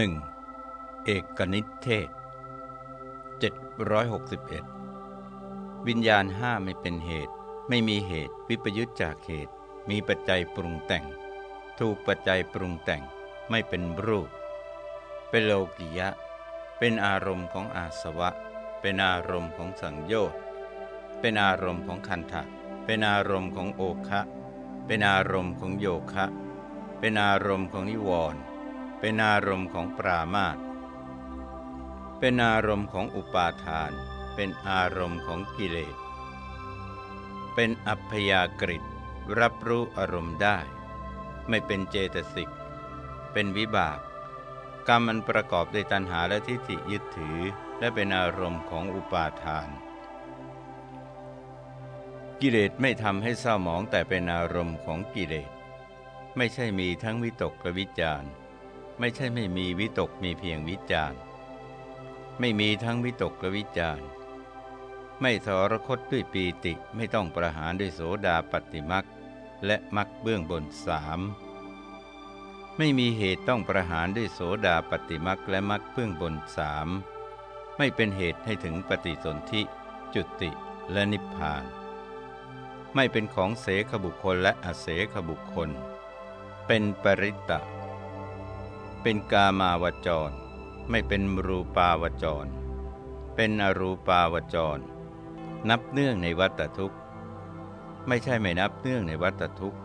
1. เอกนิเทศ 761 วิญญาณห้าไม่เป็นเหตุ ไม่มีเหตุวิปยุตจากเหตุ มีปัจจัยปรุงแต่ง ถูกปัจจัยปรุงแต่งไม่เป็นรูป เป็นโลกิยะ เป็นอารมณ์ของอาสวะ เป็นอารมณ์ของสังโยชน์ เป็นอารมณ์ของคันธะเป็นอารมณ์ของโอคะ เป็นอารมณ์ของโยคะ เป็นอารมณ์ของนิวรณ์ เป็นอารมณ์ของปรามาตเป็นอารมณ์ของอุปาทาน เป็นอารมณ์ของกิเลส เป็นอัพยากฤิรับรู้อารมณ์ได้ ไม่เป็นเจตสิก เป็นวิบาก กรรมมันประกอบด้วยตัณหาและทิฏฐิยึดถือและเป็นอารมณ์ของอุปาทาน กิเลสไม่ทำให้เศร้าหมองแต่เป็นอารมณ์ของกิเลส ไม่ใช่มีทั้งวิตกและวิจารณ์ ไม่ใช่ไม่มีวิตกมีเพียงวิจารไม่มีทั้งวิตกและวิจารไม่ทรคตด้วยปีติไม่ต้องประหารด้วยโสดาปฏิมักและมักเบื้องบนสามไม่มีเหตุต้องประหารด้วยโสดาปฏิมักและมักเบื้องบนสามไม่เป็นเหตุให้ถึงปฏิสนธิจุติและนิพพาน ไม่เป็นของเสขบุคคลและอเสขบุคคล เป็นปริตตะ เป็นกามาวจร ไม่เป็นรูปาวจร เป็นอรูปาวจร นับเนื่องในวัตทุกข์ ไม่ใช่ไม่นับเนื่องในวัตทุกข์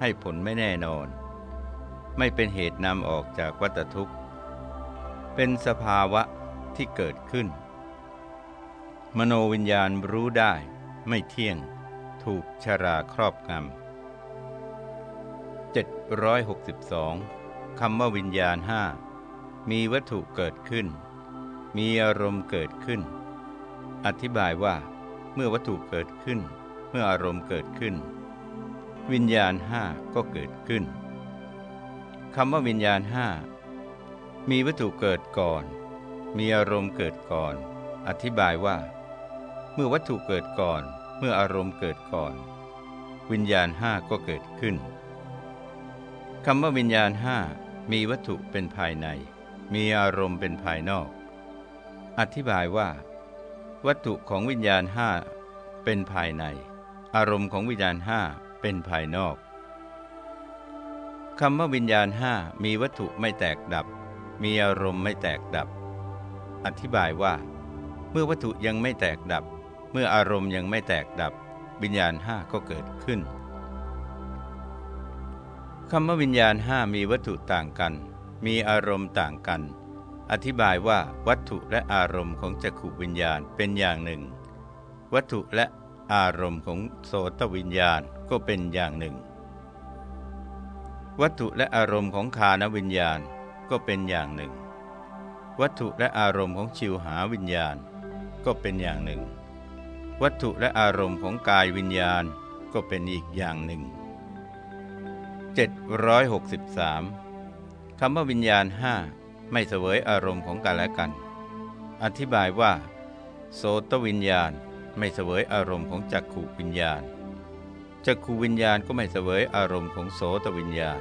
ให้ผลไม่แน่นอน ไม่เป็นเหตุนำออกจากวัตทุกข์ เป็นสภาวะที่เกิดขึ้น มโนวิญญาณรู้ได้ไม่เที่ยง ถูกชราครอบงำ762 คำว่าวิญญาณห้ามีวัตถุเกิดขึ้น มีอารมณ์เกิดขึ้น อธิบายว่า เมื่อวัตถุเกิดขึ้น เมื่ออารมณ์เกิดขึ้น วิญญาณห้าก็เกิดขึ้นคำว่าวิญญาณห้ามีวัตถุเกิดก่อน มีอารมณ์เกิดก่อน อธิบายว่า เมื่อวัตถุเกิดก่อน เมื่ออารมณ์เกิดก่อน วิญญาณห้าก็เกิดขึ้นคำว่าวิญญาณห้า มีวัตถุเป็นภายใน มีอารมณ์เป็นภายนอก อธิบายว่า วัตถุของวิญญาณห้าเป็นภายใน อารมณ์ของวิญญาณห้าเป็นภายนอกคำว่าวิญญาณห้ามีวัตถุไม่แตกดับ มีอารมณ์ไม่แตกดับ อธิบายว่า เมื่อวัตถุยังไม่แตกดับ เมื่ออารมณ์ยังไม่แตกดับ วิญญาณห้าก็เกิดขึ้น คำว่าวิญญาณห้ามีวัตถุต่างกัน มีอารมณ์ต่างกัน อธิบายว่าวัตถุและอารมณ์ของจักขุวิญญาณเป็นอย่างหนึ่ง วัตถุและอารมณ์ของโสตวิญญาณก็เป็นอย่างหนึ่ง วัตถุและอารมณ์ของคานวิญญาณก็เป็นอย่างหนึ่ง วัตถุและอารมณ์ของชิวหาวิญญาณก็เป็นอย่างหนึ่ง วัตถุและอารมณ์ของกายวิญญาณก็เป็นอีกอย่างหนึ่ง 763 คำว่าวิญญาณห้าไม่เสวยอารมณ์ของกันและกัน อธิบายว่า โสตวิญญาณไม่เสวยอารมณ์ของจักขูวิญญาณ จักขูวิญญาณก็ไม่เสวยอารมณ์ของโสตวิญญาณ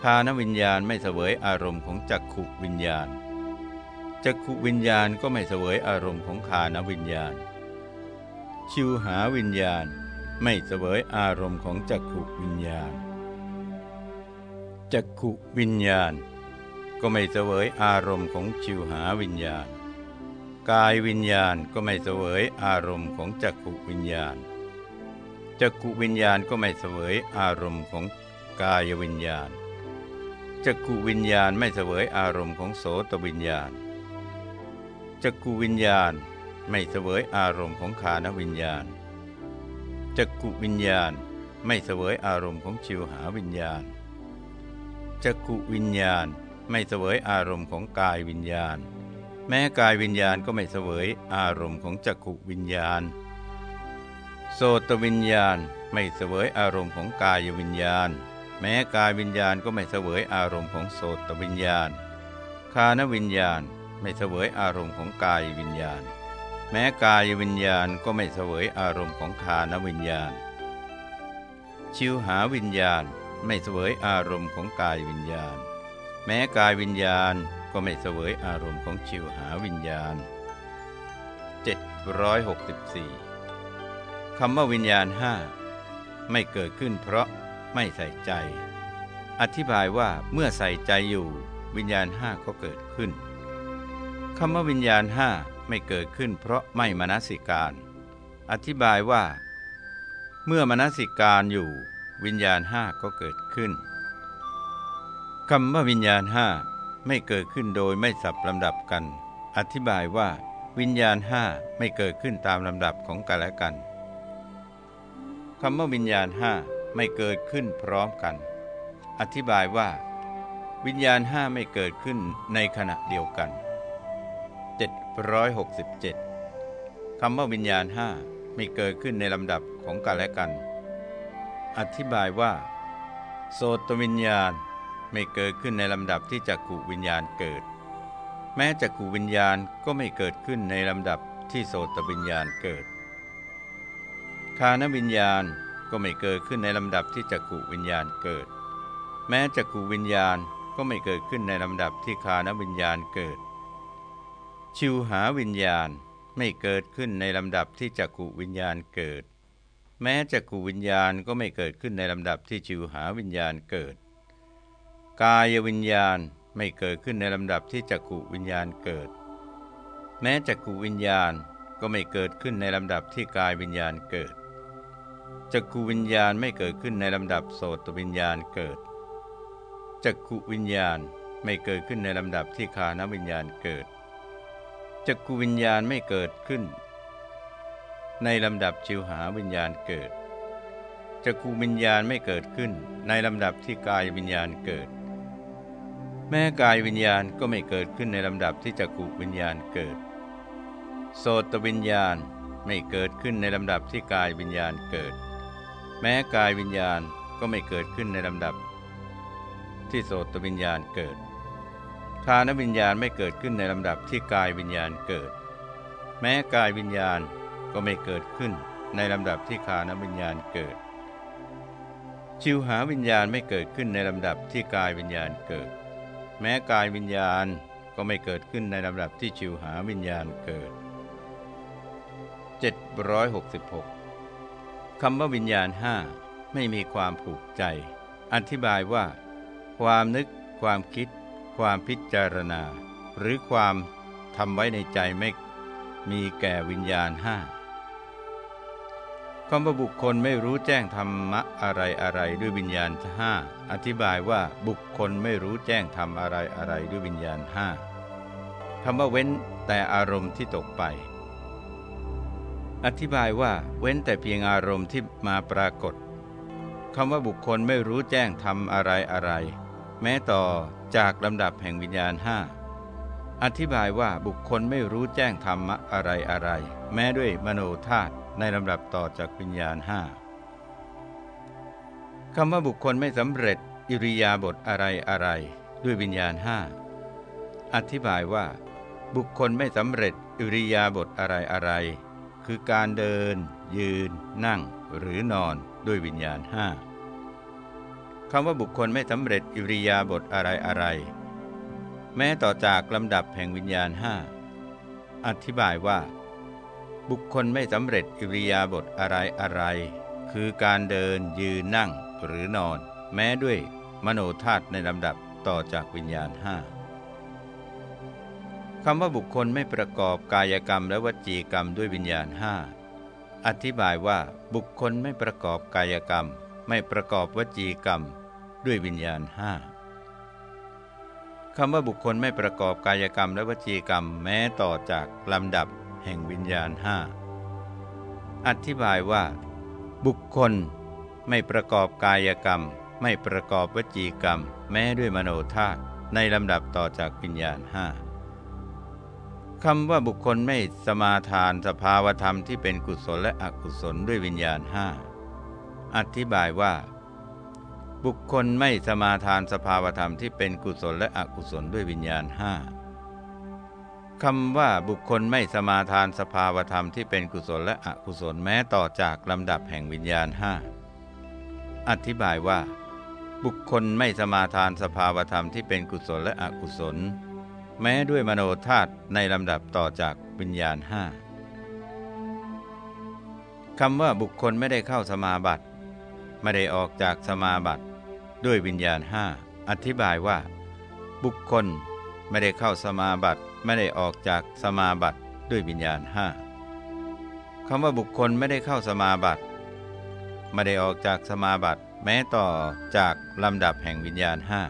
คานวิญญาณไม่เสวยอารมณ์ของจักขูวิญญาณ จักขูวิญญาณก็ไม่เสวยอารมณ์ของคานวิญญาณ ชิวหาวิญญาณไม่เสวยอารมณ์ของจักขูวิญญาณ จักขุวิญญาณ ก็ไม่เสวยอารมณ์ของชิวหาวิญญาณ กายวิญญาณก็ไม่เสวยอารมณ์ของจักขุวิญญาณจักขุวิญญาณก็ไม่เสวยอารมณ์ของกายวิญญาณจักขุวิญญาณไม่เสวยอารมณ์ของโสตวิญญาณจักขุวิญญาณไม่เสวยอารมณ์ของขานวิญญาณจักขุวิญญาณไม่เสวยอารมณ์ของชิวหาวิญญาณ จักขุวิญญาณไม่เสวยอารมณ์ของกายวิญญาณ แม้กายวิญญาณก็ไม่เสวยอารมณ์ของจักขุวิญญาณ โสตวิญญาณไม่เสวยอารมณ์ของกายวิญญาณ แม้กายวิญญาณก็ไม่เสวยอารมณ์ของโสตวิญญาณ คานวิญญาณไม่เสวยอารมณ์ของกายวิญญาณ แม้กายวิญญาณก็ไม่เสวยอารมณ์ของคานวิญญาณ ชิวหาวิญญาณ ไม่เสวยอารมณ์ของกายวิญญาณ แม้กายวิญญาณก็ไม่เสวยอารมณ์ของชิวหาวิญญาณ 764คำว่าวิญญาณห้าไม่เกิดขึ้นเพราะไม่ใส่ใจ อธิบายว่าเมื่อใส่ใจอยู่วิญญาณห้าก็เกิดขึ้นคำว่าวิญญาณห้าไม่เกิดขึ้นเพราะไม่มนสิการ อธิบายว่า เมื่อมนสิการอยู่ วิญญาณห้าก็เกิดขึ้นคำว่าวิญญาณห้าไม่เกิดขึ้นโดยไม่สับลำดับกัน อธิบายว่า วิญญาณห้าไม่เกิดขึ้นตามลำดับของกันและกันคำว่าวิญญาณห้าไม่เกิดขึ้นพร้อมกัน อธิบายว่า วิญญาณห้าไม่เกิดขึ้นในขณะเดียวกัน 767คำว่าวิญญาณห้าไม่เกิดขึ้นในลำดับของกันและกัน อธิบายว่า โสตวิญญาณไม่เกิดขึ้นในลำดับที่จักขูวิญญาณเกิด แม้จักขูวิญญาณก็ไม่เกิดขึ้นในลำดับที่โสตวิญญาณเกิด คานวิญญาณก็ไม่เกิดขึ้นในลำดับที่จักขูวิญญาณเกิด แม้จักขูวิญญาณก็ไม่เกิดขึ้นในลำดับที่คานวิญญาณเกิด ชิวหาวิญญาณไม่เกิดขึ้นในลำดับที่จักขูวิญญาณเกิด แม้จักขูวิญญาณก็ไม่เกิดขึ้นในลำดับที่ชิวหาวิญญาณเกิด กายวิญญาณไม่เกิดขึ้นในลำดับที่จักขุวิญญาณเกิด แม้จักขุวิญญาณก็ไม่เกิดขึ้นในลำดับที่กายวิญญาณเกิดจักขุวิญญาณไม่เกิดขึ้นในลำดับโสตวิญญาณเกิดจักขุวิญญาณไม่เกิดขึ้นในลำดับที่คานวิญญาณเกิดจักขุวิญญาณไม่เกิดขึ้น ในลำดับชิวหาวิญญาณเกิดจักขุวิญญาณไม่เกิดขึ้น ในลำดับที่กายวิญญาณเกิด แม้กายวิญญาณก็ไม่เกิดขึ้นในลำดับที่จักขุวิญญาณเกิด โสตวิญญาณไม่เกิดขึ้นในลำดับที่กายวิญญาณเกิด แม้กายวิญญาณก็ไม่เกิดขึ้นในลำดับ ที่โสตวิญญาณเกิดคานวิญญาณไม่เกิดขึ้นในลำดับที่กายวิญญาณเกิด แม้กายวิญญาณ ก็ไม่เกิดขึ้นในลำดับที่คานวิญญาณเกิด ชิวหาวิญญาณไม่เกิดขึ้นในลำดับที่กายวิญญาณเกิด แม้กายวิญญาณก็ไม่เกิดขึ้นในลำดับที่ชิวหาวิญญาณเกิด 766คำว่าวิญญาณห้าไม่มีความผูกใจ อธิบายว่า ความนึก ความคิด ความพิจารณา หรือความทำไว้ในใจไม่มีแก่วิญญาณห้า คำว่าบุคคลไม่รู้แจ้งธรรมะอะไรอะไรด้วยวิญญาณห้าอธิบายว่าบุคคลไม่รู้แจ้งทำอะไรอะไรด้วยวิญญาณห้าคำว่าเว้นแต่อารมณ์ที่ตกไป อธิบายว่าเว้นแต่เพียงอารมณ์ที่มาปรากฏคำว่าบุคคลไม่รู้แจ้งทำอะไรอะไร แม้ต่อจากลำดับแห่งวิญญาณห้าอธิบายว่าบุคคลไม่รู้แจ้งธรรมะอะไรอะไร แม้ด้วยมโนธาตุ ในลำดับต่อจากวิญญาณห้าคำว่าบุคคลไม่สำเร็จอิริยาบถอะไรอะไรด้วยวิญญาณห้าอธิบายว่า บุคคลไม่สำเร็จอิริยาบถอะไรอะไรคือการเดิน ยืน นั่ง หรือนอนด้วยวิญญาณห้าคำว่าบุคคลไม่สำเร็จอิริยาบถอะไรอะไรแม้ต่อจากลำดับแห่งวิญญาณห้าอธิบายว่า บุคคลไม่สำเร็จอิริยาบถอะไรอะไร คือการเดินยืนนั่งหรือนอน แม้ด้วยมโนธาตุในลำดับต่อจากวิญญาณห้าคำว่าบุคคลไม่ประกอบกายกรรมและวจีกรรมด้วยวิญญาณห้าอธิบายว่าบุคคลไม่ประกอบกายกรรม ไม่ประกอบวจีกรรม ด้วยวิญญาณห้าคำว่าบุคคลไม่ประกอบกายกรรมและวจีกรรมแม้ต่อจากลำดับ แห่งวิญญาณห้าอธิบายว่า บุคคลไม่ประกอบกายกรรม ไม่ประกอบวจีกรรม แม้ด้วยมโนธาตุในลำดับต่อจากวิญญาณห้าคำว่าบุคคลไม่สมาทานสภาวธรรมที่เป็นกุศลและอกุศลด้วยวิญญาณห้าอธิบายว่า บุคคลไม่สมาทานสภาวธรรมที่เป็นกุศลและอกุศลด้วยวิญญาณห้า คำว่าบุคคลไม่สมาทานสภาวธรรมที่เป็นกุศลและอกุศลแม้ต่อจากลำดับแห่งวิญญาณห้าอธิบายว่า บุคคลไม่สมาทานสภาวธรรมที่เป็นกุศลและอกุศล แม้ด้วยมโนธาตุในลำดับต่อจากวิญญาณห้าคำว่าบุคคลไม่ได้เข้าสมาบัติไม่ได้ออกจากสมาบัติด้วยวิญญาณห้าอธิบายว่า บุคคล ไม่ได้เข้าสมาบัติไม่ได้ออกจากสมาบัติด้วยวิญญาณห้าคำว่าบุคคลไม่ได้เข้าสมาบัติไม่ได้ออกจากสมาบัติแม้ต่อจากลำดับแห่งวิญญาณห้า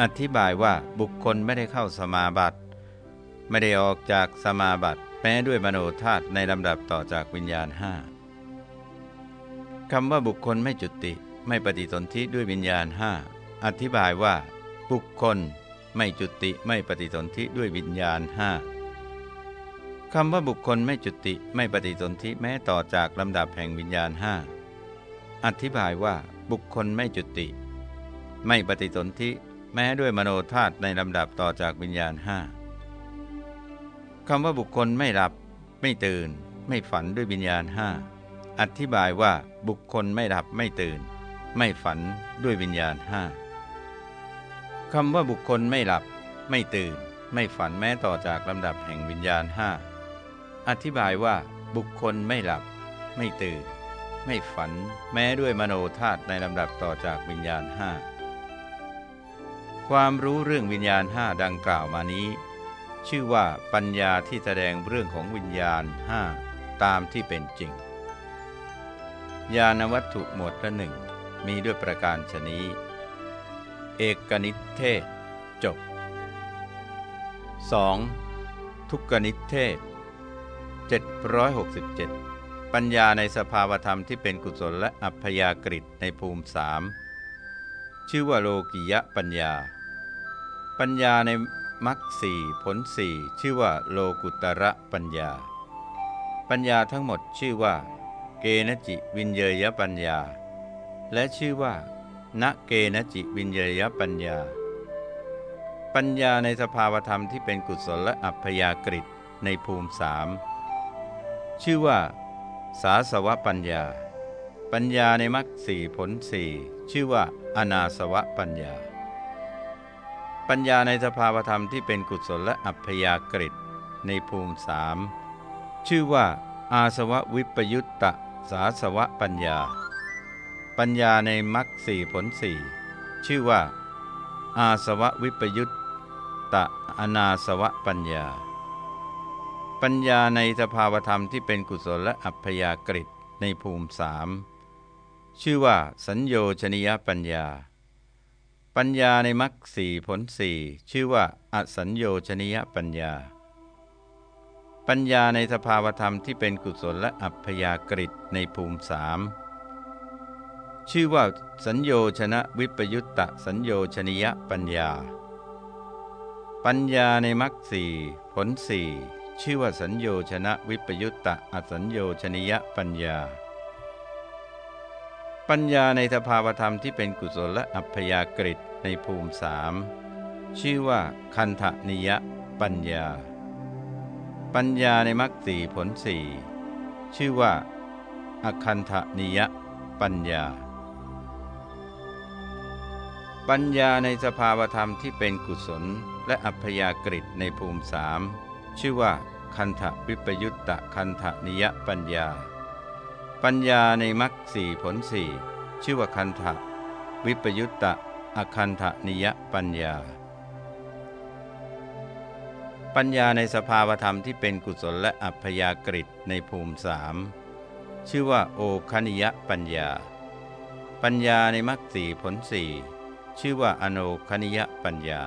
อธิบายว่าบุคคลไม่ได้เข้าสมาบัติไม่ได้ออกจากสมาบัติแม้ด้วยมโนธาตุในลำดับต่อจากวิญญาณห้าคำว่าบุคคลไม่จุติ ไม่ปฏิสนธิด้วยวิญญาณห้าอธิบายว่า บุคคล ไม่จุติไม่ปฏิสนธิด้วยวิญญาณห้าคำว่าบุคคลไม่จุติไม่ปฏิสนธิแม้ต่อจากลำดับแห่งวิญญาณห้าอธิบายว่าบุคคลไม่จุติ ไม่ปฏิสนธิแม้ด้วยมโนธาตุในลำดับต่อจากวิญญาณห้าคำว่าบุคคลไม่หลับ ไม่ตื่น ไม่ฝันด้วยวิญญาณห้าอธิบายว่าบุคคลไม่หลับไม่ตื่น ไม่ฝันด้วยวิญญาณห้า คำว่าบุคคลไม่หลับ ไม่ตื่น ไม่ฝันแม้ต่อจากลำดับแห่งวิญญาณห้าอธิบายว่าบุคคลไม่หลับ ไม่ตื่น ไม่ฝัน แม้ด้วยมโนธาตุในลำดับต่อจากวิญญาณห้าความรู้เรื่องวิญญาณห้าดังกล่าวมานี้ ชื่อว่าปัญญาที่แสดงเรื่องของวิญญาณห้าตามที่เป็นจริง ญาณวัตถุหมวดละหนึ่งมีด้วยประการชนี้ เอกนิเทศ จบ 2. ทุกกนิเทศ 767 ปัญญาในสภาวธรรมที่เป็นกุศลและอัพยากฤตในภูมิสามชื่อว่าโลกิยะปัญญา ปัญญาในมรรคสี่ผลสี่ชื่อว่าโลกุตระปัญญา ปัญญาทั้งหมดชื่อว่า เกนจิวิญเญยยปัญญา และชื่อว่า นเกนจิวิญเญยยปัญญา ปัญญาในสภาวธรรมที่เป็นกุศลและอัพยากฤิในภูมิสามชื่อว่า สาสวปัญญา ปัญญาในมรรคสี่ผลสี่ชื่อว่า อนาสวปัญญา ปัญญาในสภาวธรรมที่เป็นกุศลและอัพยากฤิในภูมิสามชื่อว่า อาสวะวิปยุตตะสาสวปัญญา ปัญญาในมรรคสี่ผลสี่ชื่อว่า อาสวะวิปยุตตะอนาสวะปัญญา ปัญญาในสภาวธรรมที่เป็นกุศลและอัพยากฤิในภูมิสามชื่อว่า สัญโยชนิยปัญญา ปัญญาในมรรคสี่ผลสี่ชื่อว่าอสัญโยชนิยปัญญา ปัญญาในสภาวธรรมที่เป็นกุศลและอัพยากฤิในภูมิสาม ชื่อว่าสัญโยชนะวิปยุตตะสัญโยชนิยปัญญา ปัญญาในมรรคสี่ผลสี่ชื่อว่าสัญโยชนะวิปยุตตะอสัญโยชนิยปัญญา ปัญญาในสภาวธรรมที่เป็นกุศลและอัพยากฤิในภูมิสามชื่อว่าคันธนิยปัญญา ปัญญาในมรรคสี่ผลสี่ชื่อว่า อคันธนิยปัญญา ปัญญาในสภาวธรรมที่เป็นกุศล และอัพยากฤิในภูมิสามชื่อว่าคันธวิปยุตตะคันธนิยปัญญา ปัญญาในมรรคสี่ผลสี่ชื่อว่าคันธวิปยุตตะอคันธนิยปัญญา ปัญญาในสภาวธรรมที่เป็นกุศลและอัพยากฤิในภูมิสามชื่อว่าโอคณิยปัญญา ปัญญาในมรรคสี่ผลสี่ ชื่อว่าอโนคณิยปัญญา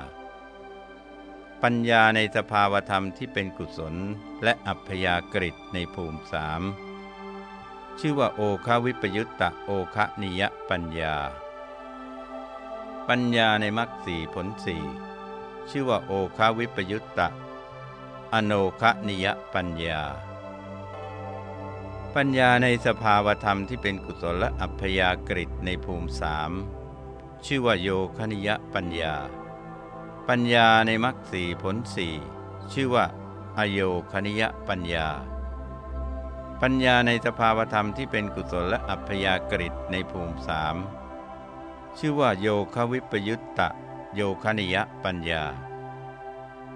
ปัญญาในสภาวธรรมที่เป็นกุศลและอัพยากฤิในภูมิสามชื่อว่าโอคาวิปยุตตะโอคะนิยปัญญา ปัญญาในมรรคสีผลสี่ชื่อว่าโอคาวิปยุตตะ อโนคะนิยปัญญา ปัญญาในสภาวธรรมที่เป็นกุศลและอัพยากฤิในภูมิสาม ชื่อว่าโยคณิยปัญญา ปัญญาในมรรคสีผลสี่ชื่อว่า อโยคณิยปัญญา ปัญญาในสภาวธรรมที่เป็นกุศลและอัพยากฤิในภูมิสามชื่อว่าโยควิปยุตตะโยคณิยปัญญา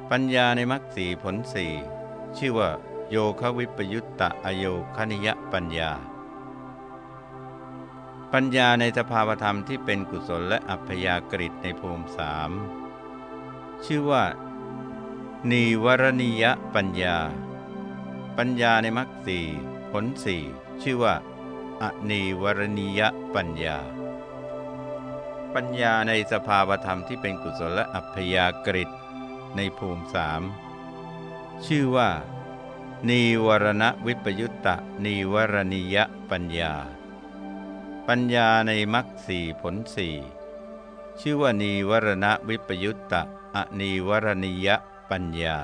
ปัญญาในมรรคสีผลสี่ชื่อว่า โยควิปยุตตะอโยคณิยปัญญา ปัญญาในสภาวธรรมที่เป็นกุศลและอัพยากฤิในภูมิสามชื่อว่านีวรณียปัญญา ปัญญาในมรรคสี่ผลสี่ชื่อว่าอนีวรณียปัญญา ปัญญาในสภาวธรรมที่เป็นกุศลและอัพยากฤิในภูมิสามชื่อว่านีวรณวิปยุตตะนีวรณียปัญญา ปัญญาในมรรคสี่ผลสี่ชื่อว่านีวรณวิปยุตตะอนีวรณียปัญญา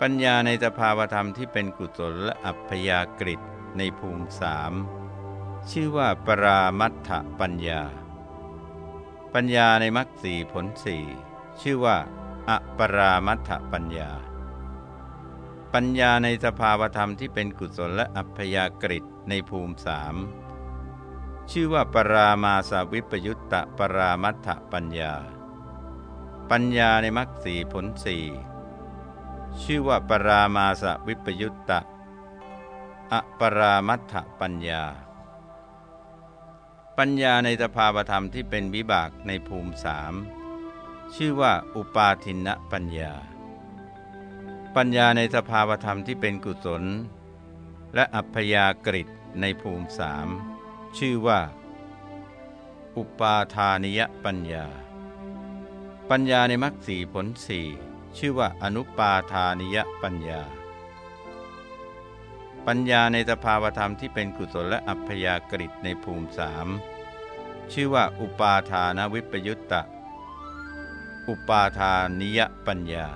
ปัญญาในสภาวธรรมที่เป็นกุศลและอัพยากฤิในภูมิสามชื่อว่าปรามัตถปัญญา ปัญญาในมรรคสี่ผลสี่ชื่อว่าอปรามัตถปัญญา ปัญญาในสภาวธรรมที่เป็นกุศลและอัพยากฤิในภูมิสาม ชื่อว่าปรามาสวิปยุตตะปรามัตถปัญญา ปัญญาในมรรคสีผลสี่ชื่อว่าปรามาสวิปยุตตะอปรามัตถปัญญา ปัญญาในสภาวธรรมที่เป็นวิบากในภูมิสามชื่อว่าอุปาทินปัญญา ปัญญาในสภาวธรรมที่เป็นกุศล และอัพยากฤิในภูมิสาม ชื่อว่า อุปาทานิยปัญญา ปัญญาในมรรคสีผลสี่ชื่อว่าอนุปาทานิยปัญญา ปัญญาในสภาวธรรมที่เป็นกุศลและอัพยากฤิในภูมิสามชื่อว่าอุปาทานวิปยุตตะ อุปาทานิยปัญญา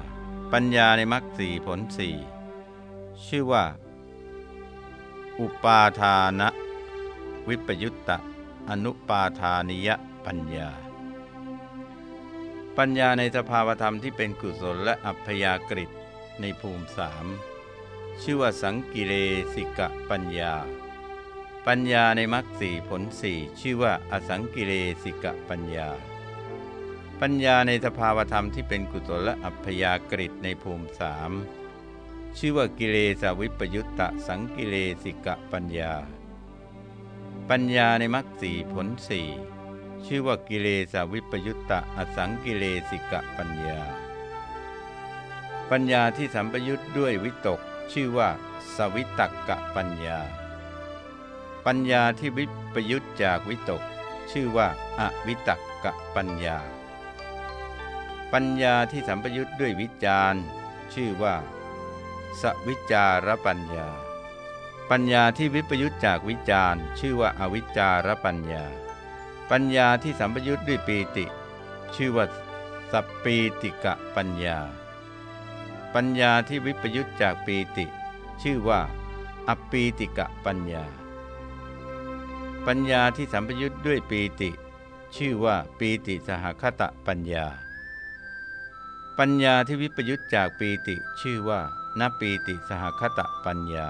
ปัญญาในมรรคสีผลสี่ชื่อว่า อุปาทานะ วิปยุตตะ อนุปาทานิยปัญญา ปัญญาในสภาวธรรมที่เป็นกุศลและอัพยากฤิในภูมิสามชื่อว่าสังกิเลสิกะปัญญา ปัญญาในมรรคสี่ผลสี่ชื่อว่าอสังกิเลสิกะปัญญา ปัญญาในสภาวธรรมที่เป็นกุศลและอัพยากฤิในภูมิสามชื่อว่ากิเลสวิปยุตตะสังกิเลสิกะปัญญา ปัญญาในมรรคสีผลสี่ชื่อว่ากิเลสวิปยุตตะอสังกิเลสิกะปัญญา ปัญญาที่สัมปยุตด้วยวิตก ชื่อว่า สวิตกกะปัญญา ปัญญาที่วิปยุตจากวิตก ชื่อว่าอวิตกกะปัญญา ปัญญาที่สัมปยุทธ์ด้วยวิจารชื่อว่า สวิจารปัญญา ปัญญาที่วิปยุทธจากวิจารชื่อว่าอวิจารปัญญา ปัญญาที่สัมปยุทธ์ด้วยปีติ ชื่อว่าสัปีติกะปัญญา ปัญญาที่วิปยุทธจากปีติ ชื่อว่า อปีติกะปัญญา ปัญญาที่สัมปยุทธ์ด้วยปีติ ชื่อว่าปีติสหคตะปัญญา ปัญญาที่วิปยุตจากปีติ ชื่อว่า นปีติสหคตะปัญญา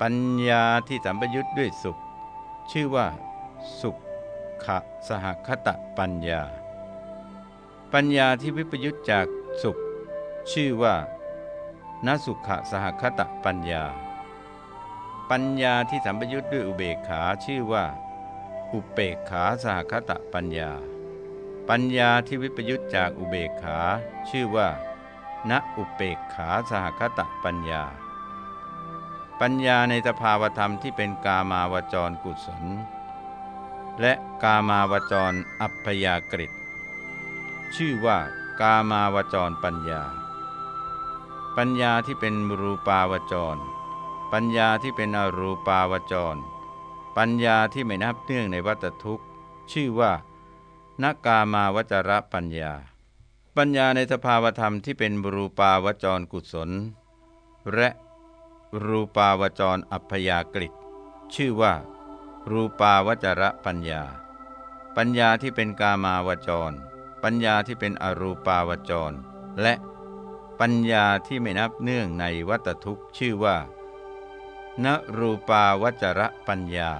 ปัญญาที่สัมปยุตด้วยสุข ชื่อว่า สุขขะสหคตะปัญญา ปัญญาที่วิปยุตจากสุข ชื่อว่านสุขะสหคตะปัญญา ปัญญาที่สัมปยุตด้วยอุเบกขาชื่อว่า อุเปกขาสหคตะปัญญา ปัญญาที่วิปยุตจากอุเบกขา ชื่อว่าณอุเปกขาสหคตะปัญญา ปัญญาในสภาวธรรมที่เป็นกามาวจรกุศล และกามาวจรอัพยากฤิชื่อว่ากามาวจรปัญญา ปัญญาที่เป็นรูปาวจร ปัญญาที่เป็นอรูปาวจร ปัญญาที่ไม่นับเนื่องในวัตทุกข์ ชื่อว่านกามาวจรปัญญา ปัญญาในสภาวธรรมที่เป็นรูปาวจรกุศล และ รูปาวจรอัพยากฤิชื่อว่า รูปาวจรปัญญา ปัญญาที่เป็นกามาวจร ปัญญาที่เป็นอรูปาวจร และปัญญาที่ไม่นับเนื่องในวัตทุกข์ชื่อว่า นรูปาวจรปัญญา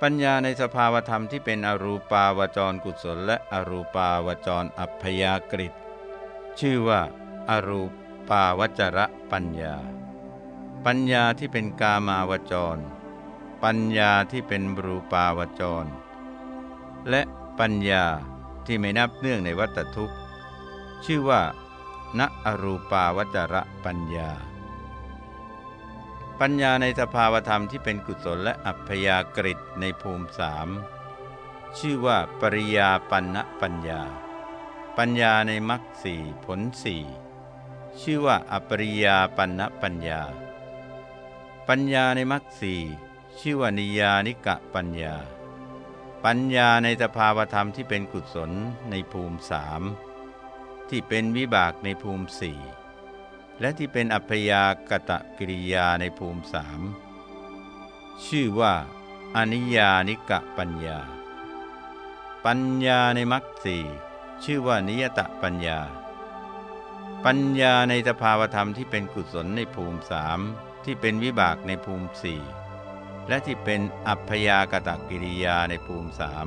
ปัญญาในสภาวธรรมที่เป็นอรูปาวจรกุศล และอรูปาวจรอัพยากฤิชื่อว่า อรูปาวจระปัญญา ปัญญาที่เป็นกามาวจร ปัญญาที่เป็นรูปาวจร และปัญญาที่ไม่นับเนื่องในวัตทุกข์ ชื่อว่าณอรูปาวจระปัญญา ปัญญาในสภาวธรรมที่เป็นกุศลและอัพยากฤิในภูมิสามชื่อว่าปริยาปัญณปัญญา ปัญญาในมรรคสี่ผลสี่ชื่อว่าอปริยาปัญณปัญญา ปัญญาในมรรคสี่ชื่อว่านิยานิกะปัญญา ปัญญาในสภาวธรรมที่เป็นกุศลในภูมิสามที่เป็นวิบากในภูมิสี่และที่เป็นอัพยากตะกิริยาในภูมิสามชื่อว่าอนิยานิกะปัญญา ปัญญาในมรรคสี่ชื่อว่านิยตะปัญญา ปัญญาในสภาวธรรมที่เป็นกุศลในภูมิสาม ที่เป็นวิบากในภูมิสี่และที่เป็นอัพยากตะกิริยาในภูมิสาม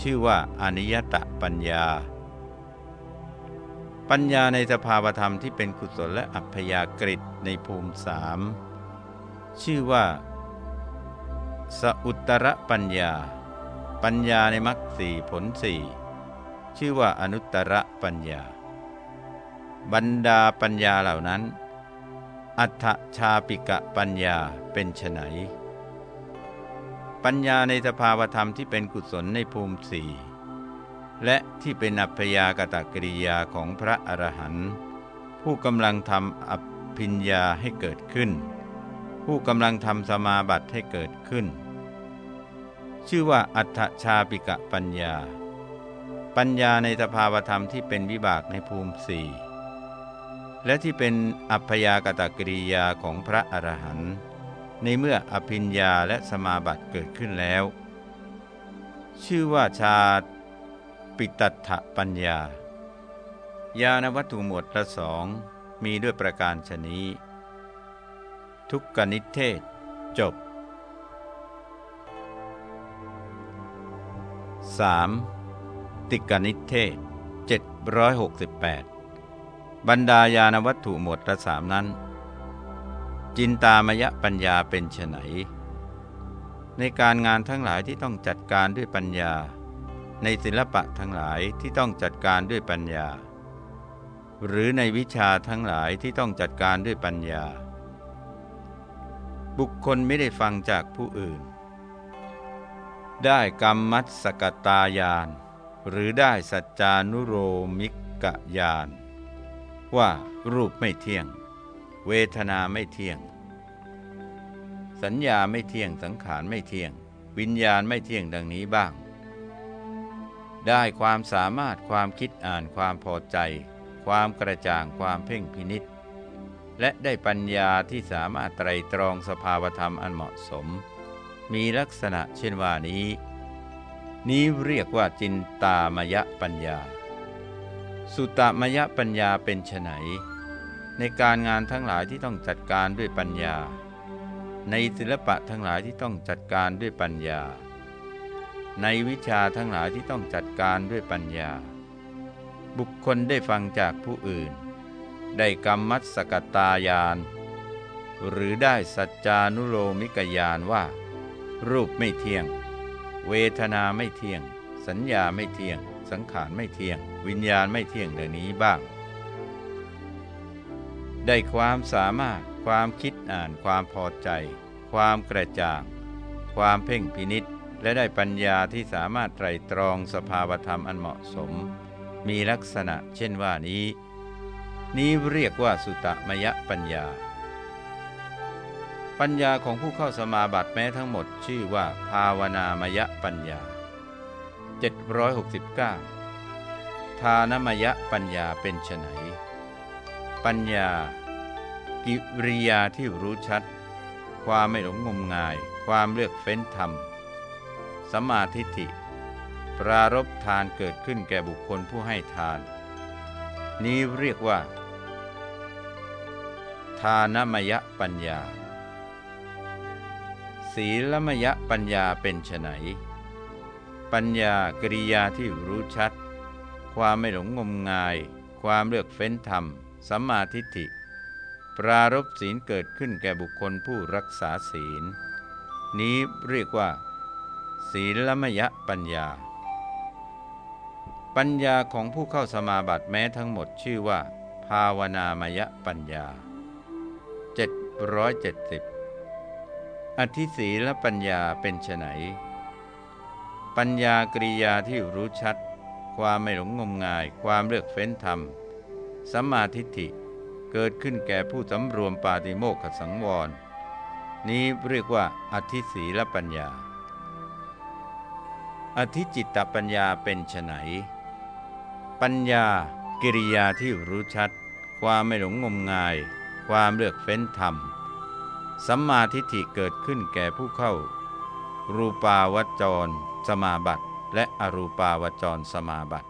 ชื่อว่าอนิยตะปัญญา ปัญญาในสภาวธรรมที่เป็นกุศลและอัพยากฤิในภูมิสามชื่อว่า สอุตรปัญญา ปัญญาในมรรคสี่ผลสี่ชื่อว่าอนุตตรปัญญา บรรดาปัญญาเหล่านั้น อัฏฐชาปิกะปัญญาเป็นไฉนปัญญาในสภาวธรรมที่เป็นกุศลในภูมิสี่และที่เป็นอัพยากตกริยาของพระอรหันต์ผู้กำลังทำอภิญญาให้เกิดขึ้น ผู้กำลังทำสมาบัติให้เกิดขึ้น ชื่อว่าอัฏฐชาปิกะปัญญา ปัญญาในสภาวธรรมที่เป็นวิบากในภูมิสี่ และที่เป็นอัพยากตกริยาของพระอรหันต์ในเมื่ออภิญญาและสมาบัติเกิดขึ้นแล้ว ชื่อว่าชาปิตัถปัญญา ญาณวัตถุหมวดละสองมีด้วยประการชนี้ ทุกกนิเทศ จบ 3. ติกนิเทศ 768 บรรดาญาณวัตถุหมวดละสามนั้น จินตามยปัญญาเป็นไฉนในการงานทั้งหลายที่ต้องจัดการด้วยปัญญา ในศิลปะทั้งหลายที่ต้องจัดการด้วยปัญญา หรือในวิชาทั้งหลายที่ต้องจัดการด้วยปัญญา บุคคลไม่ได้ฟังจากผู้อื่น ได้กรรมมัตสกตายาน หรือได้สัจจานุโรมิกะยาน ว่ารูปไม่เที่ยง เวทนาไม่เที่ยง สัญญาไม่เที่ยงสังขารไม่เที่ยง วิญญาณไม่เที่ยงดังนี้บ้าง ได้ความสามารถความคิดอ่านความพอใจ ความกระจ่างความเพ่งพินิษและได้ปัญญาที่สามารถไตรตรองสภาวธรรมอันเหมาะสม มีลักษณะเช่นว่านี้ นี้เรียกว่าจินตามยปัญญา สุตมยปัญญาเป็นไฉนในการงานทั้งหลายที่ต้องจัดการด้วยปัญญา ในศิลปะทั้งหลายที่ต้องจัดการด้วยปัญญา ในวิชาทั้งหลายที่ต้องจัดการด้วยปัญญา บุคคลได้ฟังจากผู้อื่น ได้กรรมมัสกตายาน หรือได้สัจจานุโลมิกยานว่า รูปไม่เที่ยง เวทนาไม่เที่ยง สัญญาไม่เที่ยง สังขารไม่เที่ยง วิญญาณไม่เที่ยงดังนี้บ้าง ได้ความสามารถความคิดอ่านความพอใจ ความกระจ่าง ความเพ่งพินิษและได้ปัญญาที่สามารถไตรตรองสภาวธรรมอันเหมาะสม มีลักษณะเช่นว่านี้ นี้เรียกว่าสุตมยปัญญา ปัญญาของผู้เข้าสมาบัติแม้ทั้งหมดชื่อว่าภาวนามยปัญญา 769 ทานมยปัญญาเป็นไฉนปัญญา กิริยาที่รู้ชัด ความไม่หลงงมงาย ความเลือกเฟ้นธรรม สมาธิิปรารบทานเกิดขึ้นแก่บุคคลผู้ให้ทาน นี้เรียกว่า ทานมยปัญญา ศีลมยปัญญาเป็นไฉน ปัญญากริยาที่รู้ชัด ความไม่หลงงมงาย ความเลือกเฟ้นธรรม สัมมาทิฏฐิ ปรารบศีลเกิดขึ้นแก่บุคคลผู้รักษาศีล นี้เรียกว่า ศีลมยปัญญา ปัญญาของผู้เข้าสมาบัติแม้ทั้งหมดชื่อว่า ภาวนามยปัญญา 770 อธิศีลปัญญาเป็นไฉน ปัญญากริยาที่รู้ชัด ความไม่หลงงมงาย ความเลือกเฟ้นธรรมสัมมาทิฏฐิเกิดขึ้นแก่ผู้สำรวมปาติโมกขสังวร นี้เรียกว่าอธิศีลปัญญา อธิจิตตปัญญาเป็นไฉนปัญญากิริยาที่รู้ชัด ความไม่หลงงมงาย ความเลือกเฟ้นธรรมสัมมาทิฏฐิเกิดขึ้นแก่ผู้เข้า รูปาวจร สมาบัติและอรูปาวจรสมาบัติ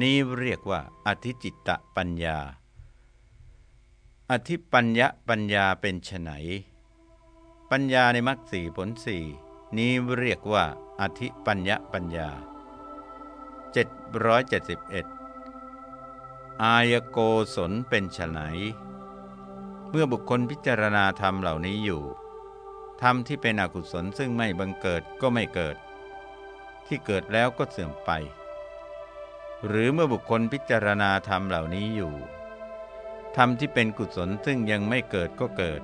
นี้เรียกว่า อธิจิตตปัญญา อธิปัญญปัญญาเป็นไฉนปัญญาในมรรคสี่ผลสี่นี้เรียกว่า อธิปัญญปัญญา 771 อายโกศลเป็นไฉนเมื่อบุคคลพิจารณาธรรมเหล่านี้อยู่ ธรรมที่เป็นอกุศลซึ่งไม่บังเกิดก็ไม่เกิด ที่เกิดแล้วก็เสื่อมไป หรือเมื่อบุคคลพิจารณาธรรมเหล่านี้อยู่ธรรมที่เป็นกุศลซึ่งยังไม่เกิดก็เกิด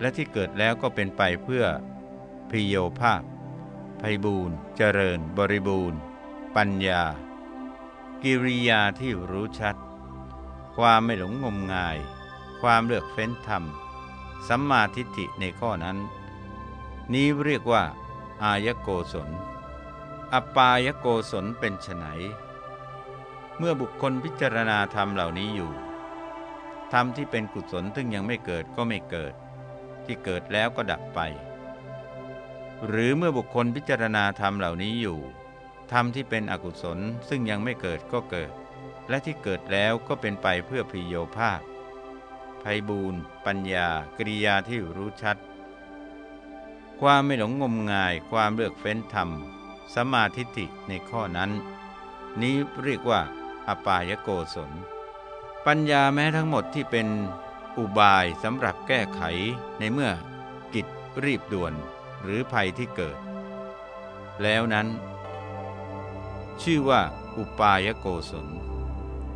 และที่เกิดแล้วก็เป็นไปเพื่อพิโยภาพไพบูรณ์เจริญ บริบูรณ์ ปัญญา กิริยาที่รู้ชัด ความไม่หลงงมงาย ความเลือกเฟ้นธรรม สัมมาทิฏฐิในข้อนั้น นี้เรียกว่า อายโกศล อปายโกศลเป็นไฉนเมื่อบุคคลพิจารณาธรรมเหล่านี้อยู่ ธรรมที่เป็นกุศลซึ่งยังไม่เกิดก็ไม่เกิด ที่เกิดแล้วก็ดับไป หรือเมื่อบุคคลพิจารณาธรรมเหล่านี้อยู่ธรรมที่เป็นอกุศลซึ่งยังไม่เกิดก็เกิด และที่เกิดแล้วก็เป็นไปเพื่อพิโยภาพภัยบูนปัญญา กริยาที่รู้ชัด ความไม่หลงงมงายความเลือกเฟ้นธรรมสมาธิิในข้อนั้น นี้เรียกว่า อปายโกศล ปัญญาแม้ทั้งหมดที่เป็นอุบายสำหรับแก้ไขในเมื่อกิจรีบด่วนหรือภัยที่เกิด แล้วนั้น ชื่อว่า อุปายโกศล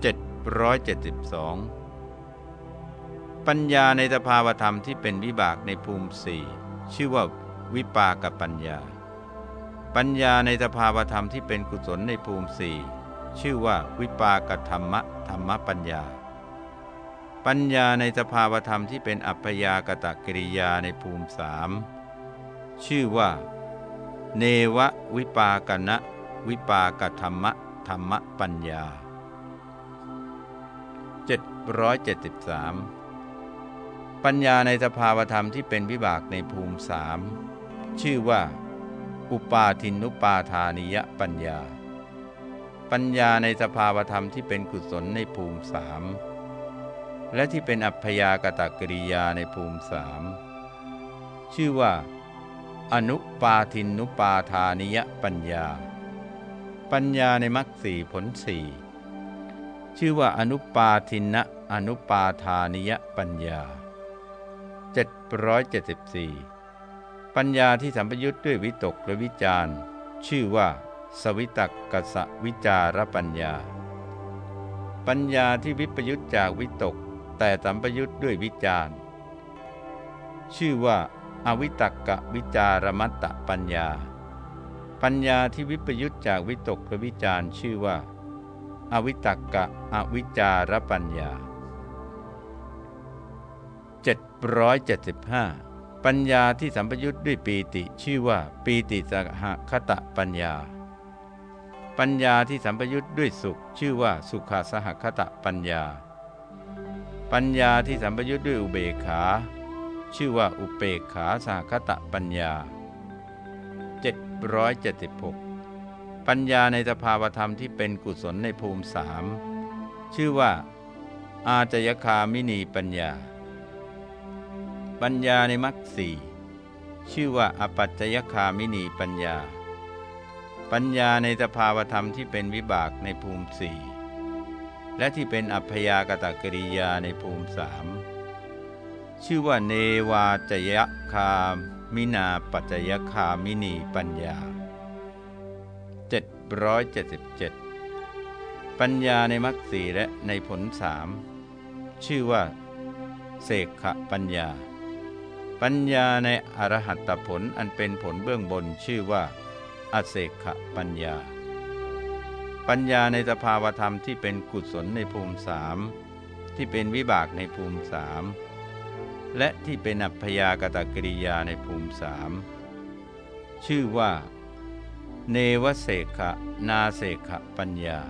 772 ปัญญาในสภาวธรรมที่เป็นวิบากในภูมิสี่ชื่อว่า วิปากปัญญา ปัญญาในสภาวธรรมที่เป็นกุศลในภูมิสี่ชื่อว่าวิปากธรรมะธรรมปัญญา ปัญญาในสภาวธรรมที่เป็นอัพยากตะกิริยาในภูมิสามชื่อว่า เนววิปากนะวิปากธรรมะธรรมปัญญา 773 ปัญญาในสภาวธรรมที่เป็นวิบากในภูมิสาม ชื่อว่า อุปาทินุปาทานิยปัญญา ปัญญาในสภาวธรรมที่เป็นกุศลในภูมิสามและที่เป็นอัพยากตกริยาในภูมิสามชื่อว่า อนุปาทินุปาทานิยปัญญา ปัญญาในมรรคสี่ผลสี่ชื่อว่าอนุปาทินะอนุปาทานิยปัญญา 774 ปัญญาที่สัมปยุทธ์ด้วยวิตกและวิจารชื่อว่า สวิตกกสวิจารปัญญา ปัญญาที่วิปยุทธจากวิตก แต่สัมปยุทธ์ด้วยวิจารชื่อว่า อวิตกกวิจารมัตตปัญญา ปัญญาที่วิปยุทธจากวิตกและวิจารชื่อว่า อวิตกกะอวิจารปัญญา775 ปัญญาที่สัมปยุทธ์ด้วยปีติชื่อว่าปีติสหคตะปัญญา ปัญญาที่สัมปยุทธ์ด้วยสุข ชื่อว่าสุขาสหคตะปัญญา ปัญญาที่สัมปยุทธ์ด้วยอุเบกขา ชื่อว่าอุเปกขาสหคตะปัญญา 776 ปัญญาในสภาวธรรมที่เป็นกุศลในภูมิสามชื่อว่า อาจยคามินีปัญญา ปัญญาในมรรคสี่ชื่อว่าอปัจจยคามินีปัญญา ปัญญาในสภาวธรรมที่เป็นวิบากในภูมิสี่และที่เป็นอัพยากตกริยาในภูมิสามชื่อว่าเนวาจยคามินาปัจจยคามินีปัญญา 777 ปัญญาในมรรคสีและในผลสามชื่อว่า เสกขปัญญา ปัญญาในอรหัตผลอันเป็นผลเบื้องบนชื่อว่าอเสกขปัญญา ปัญญาในสภาวธรรมที่เป็นกุศลในภูมิสามที่เป็นวิบากในภูมิสามและที่เป็นอัพยากตกริยาในภูมิสามชื่อว่า เนวเสขะนาเสขะปัญญา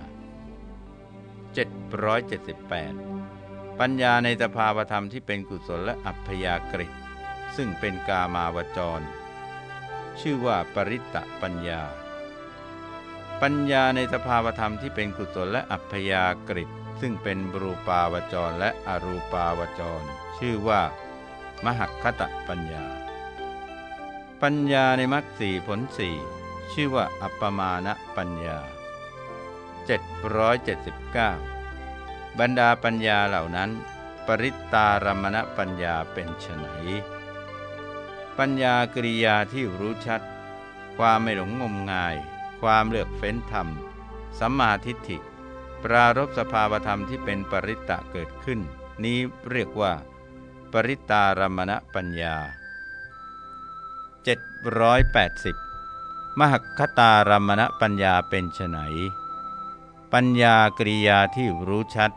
778 ปัญญาในสภาวธรรมที่เป็นกุศลและอัพยากฤิ ซึ่งเป็นกามาวจร ชื่อว่าปริตตปัญญา ปัญญาในสภาวธรรมที่เป็นกุศลและอัพยากฤิซึ่งเป็นบรูปาวจรและอรูปาวจร ชื่อว่า มหัคตปัญญา ปัญญาในมรรคสี่ผลสี่ชื่อว่าอัปปมาณปัญญา 779 บรรดาปัญญาเหล่านั้น ปริตตารมณปัญญาเป็นไฉน ปัญญากริยาที่รู้ชัด ความไม่หลงงมงาย ความเลือกเฟ้นธรรม สัมมาทิฏฐิ ปรารบสภาวธรรมที่เป็นปริตตะเกิดขึ้น นี้เรียกว่า ปริตารมณปัญญา 780 มหคตารมณปัญญาเป็นไฉนปัญญากริยาที่รู้ชัด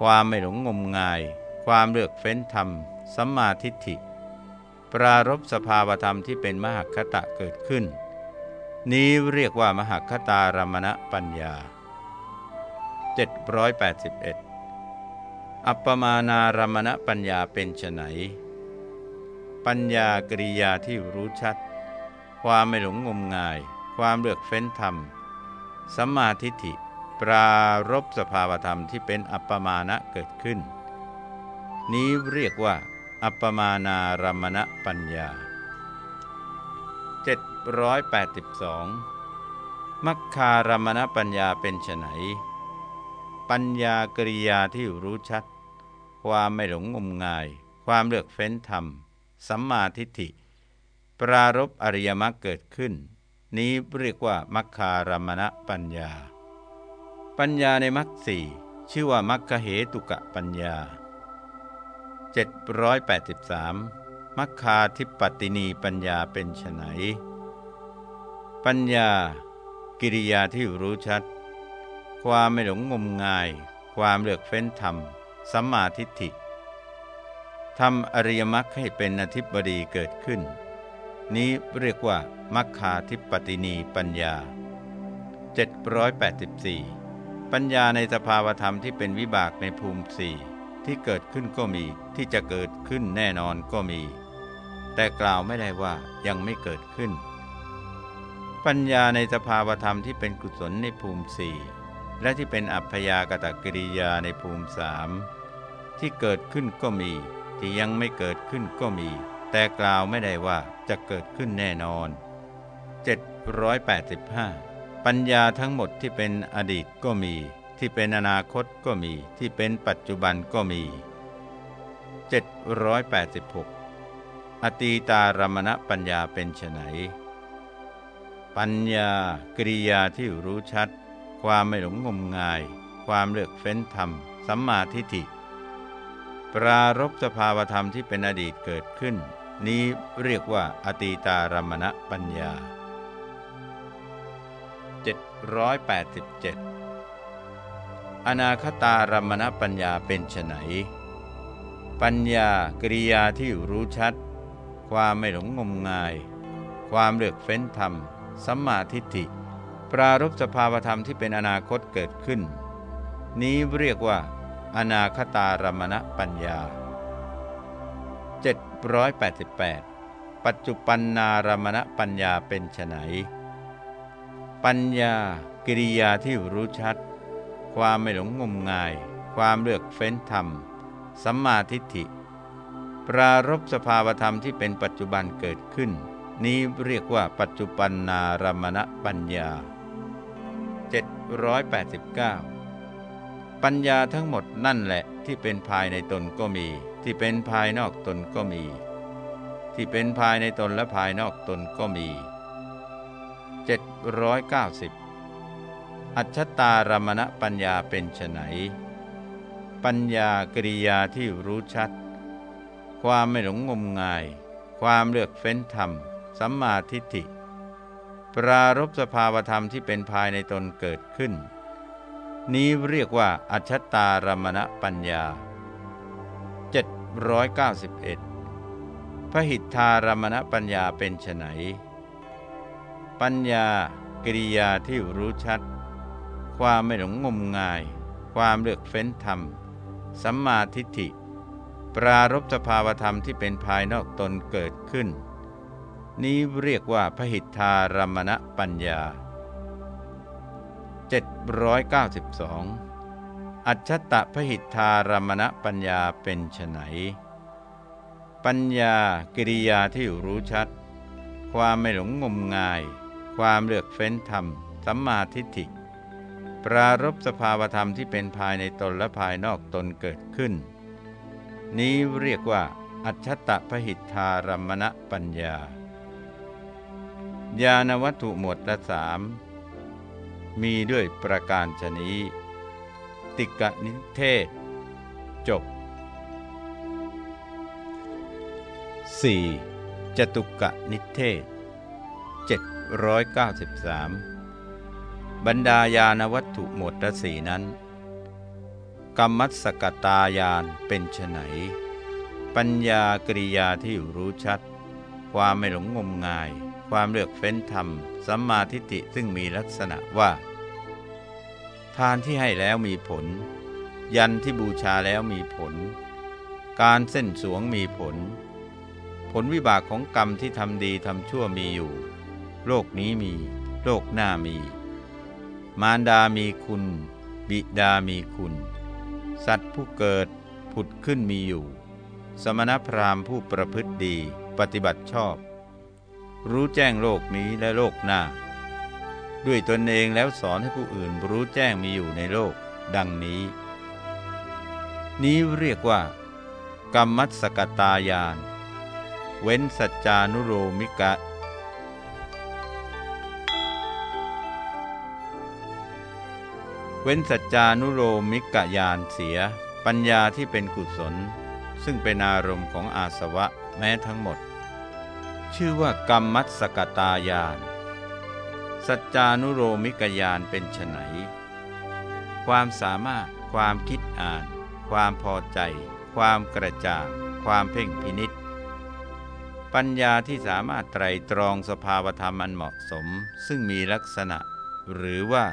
ความไม่หลงงมงาย ความเลือกเฟ้นธรรม สัมมาทิฏฐิ ปรารบสภาวธรรมที่เป็นมหคตะเกิดขึ้น นี้เรียกว่ามหคตารมณปัญญา 781 อัปปมานารมณปัญญาเป็นไนปัญญากริยาที่รู้ชัด ความไม่หลงงมงาย ความเลือกเฟ้นธรรมสัมมาทิฏฐิ ปรารบสภาวธรรมที่เป็นอัปปมาณะเกิดขึ้น นี้เรียกว่า อัปปมานารมณปัญญา 782 มัคคารมณปัญญาเป็นไนปัญญากริยาที่รู้ชัด ความไม่หลงงมงาย ความเลือกเฟ้นธรรม สัมมาทิฏฐิ ปรารบอริยมรรคเกิดขึ้น นี้เรียกว่ามัคคารมณปัญญา ปัญญาในมรรคสี่ชื่อว่ามัคคเหตุกะปัญญา 783 มัคคาทิปตินีปัญญาเป็นไฉนปัญญา กิริยาที่รู้ชัด ความไม่หลงงมงาย ความเลือกเฟ้นธรรม สัมมาทิฏฐิทำอริยมรรคให้เป็นอธิบดีเกิดขึ้น นี้เรียกว่ามัคคาทิปตินีปัญญา 784 ปัญญาในสภาวธรรมที่เป็นวิบากในภูมิสี่ ที่เกิดขึ้นก็มีที่จะเกิดขึ้นแน่นอนก็มี แต่กล่าวไม่ได้ว่ายังไม่เกิดขึ้น ปัญญาในสภาวธรรมที่เป็นกุศลในภูมิสี่และที่เป็นอัพยากตกิริยาในภูมิสามที่เกิดขึ้นก็มี ที่ยังไม่เกิดขึ้นก็มี แต่กล่าวไม่ได้ว่าจะเกิดขึ้นแน่นอน 785 ปัญญาทั้งหมดที่เป็นอดีตก็มี ที่เป็นอนาคตก็มี ที่เป็นปัจจุบันก็มี 786 อตีตารมณปัญญาเป็นไฉนปัญญากริยาที่รู้ชัด ความไม่หลงงมงาย ความเลือกเฟ้นธรรม สัมมาทิฏฐิ ปรารบสภาวธรรมที่เป็นอดีตเกิดขึ้น นี้เรียกว่าอตีตารมณปัญญา 787 อนาคตารมณปัญญาเป็นไฉนปัญญากริยาที่รู้ชัด ความไม่หลงงมงาย ความเลือกเฟ้นธรรม สัมมาทิฏฐิ ปรารบสภาวธรรมที่เป็นอนาคตเกิดขึ้น นี้เรียกว่า อนาคตารมณปัญญา 788 ปัจจุปันนารมณปัญญาเป็นไฉนปัญญากิริยาที่รู้ชัด ความไม่หลงงมงาย ความเลือกเฟ้นธรรม สัมมาทิฏฐิ ปรารบสภาวธรรมที่เป็นปัจจุบันเกิดขึ้น นี้เรียกว่าปัจจุบันนารมณปัญญา 789 ปัญญาทั้งหมดนั่นแหละที่เป็นภายในตนก็มี ที่เป็นภายนอกตนก็มี ที่เป็นภายในตนและภายนอกตนก็มี 790 อัจฉตารมณปัญญาเป็นไฉนปัญญากริยาที่รู้ชัด ความไม่หลงงมงาย ความเลือกเฟ้นธรรม สัมมาทิฏฐิ ปรารบสภาวธรรมที่เป็นภายในตนเกิดขึ้น นี้เรียกว่าอัจฉตารมณปัญญา 791พระหิทธารมณปัญญาเป็นไฉนปัญญากริยาที่รู้ชัด ความไม่หลงงมงาย ความเลือกเฟ้นธรรม สัมมาทิฏฐิ ปรารบสภาวธรรมที่เป็นภายนอกตนเกิดขึ้น นี้เรียกว่าพหิทธารมณปัญญา 792 อัจฉตะพหิทธารมณปัญญาเป็นไฉนปัญญากิริยาที่รู้ชัด ความไม่หลงงมงาย ความเลือกเฟ้นธรรม สัมมาทิฏฐิ ปรารบสภาวธรรมที่เป็นภายในตนและภายนอกตนเกิดขึ้น นี้เรียกว่า อัจฉตะพหิทธารมณปัญญา ญาณวัตถุหมวดละสามมีด้วยประการชนี้ ติกะนิเทศ จบ 4. จตุกะนิเทศ 793 บรรดาญาณวัตถุหมวดละสีนั้น กรรมัสกตายานเป็นไฉนปัญญากริยาที่รู้ชัด ความไม่หลงงมงาย ความเลือกเฟ้นธรรม สัมมาทิฏฐิซึ่งมีลักษณะว่า ทานที่ให้แล้วมีผล ยันที่บูชาแล้วมีผล การเส้นสวงมีผล ผลวิบากของกรรมที่ทำดีทำชั่วมีอยู่ โลกนี้มี โลกหน้ามี มารดามีคุณ บิดามีคุณ สัตว์ผู้เกิดผุดขึ้นมีอยู่ สมณพราหมณ์ผู้ประพฤติดีปฏิบัติชอบ รู้แจ้งโลกนี้และโลกหน้า ด้วยตนเองแล้วสอนให้ผู้อื่นรู้แจ้งมีอยู่ในโลก ดังนี้ นี้เรียกว่า กรรมัสกตายาน เว้นสัจจานุโรมิกะ ว้นสัจจานุโลมิกยานเสีย ปัญญาที่เป็นกุศล ซึ่งเป็นอารมณ์ของอาสวะแม้ทั้งหมด ชื่อว่ากรรมมัสกตายานสัจจานุโลมิกยานเป็นไนความสามารถ ความคิดอ่าน ความพอใจ ความกระจ่าง ความเพ่งพินิษปัญญาที่สามารถไตรตรองสภาวธรรมอันเหมาะสม ซึ่งมีลักษณะ หรือว่า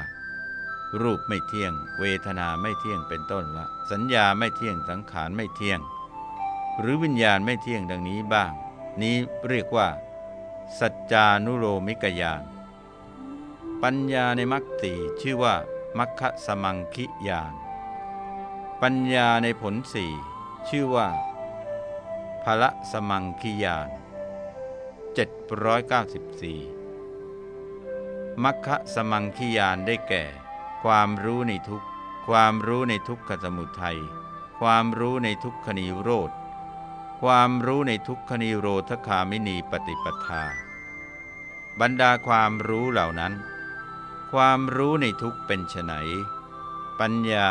รูปไม่เที่ยง เวทนาไม่เที่ยงเป็นต้นละ สัญญาไม่เที่ยงสังขารไม่เที่ยง หรือวิญญาณไม่เที่ยงดังนี้บ้าง นี้เรียกว่า สัจจานุโลมิกยานปัญญาในมรรคตีชื่อว่ามัคคสมังคิยานปัญญาในผลสี่ชื่อว่าภละสมังคิยาน794 มัคคสมังคิยานได้แก่ ความรู้ในทุกความรู้ในทุกขสมุทัย ความรู้ในทุกขนิโรธ ความรู้ในทุกขนิโรธคามินีปฏิปทา บรรดาความรู้เหล่านั้น ความรู้ในทุกเป็นไนปัญญา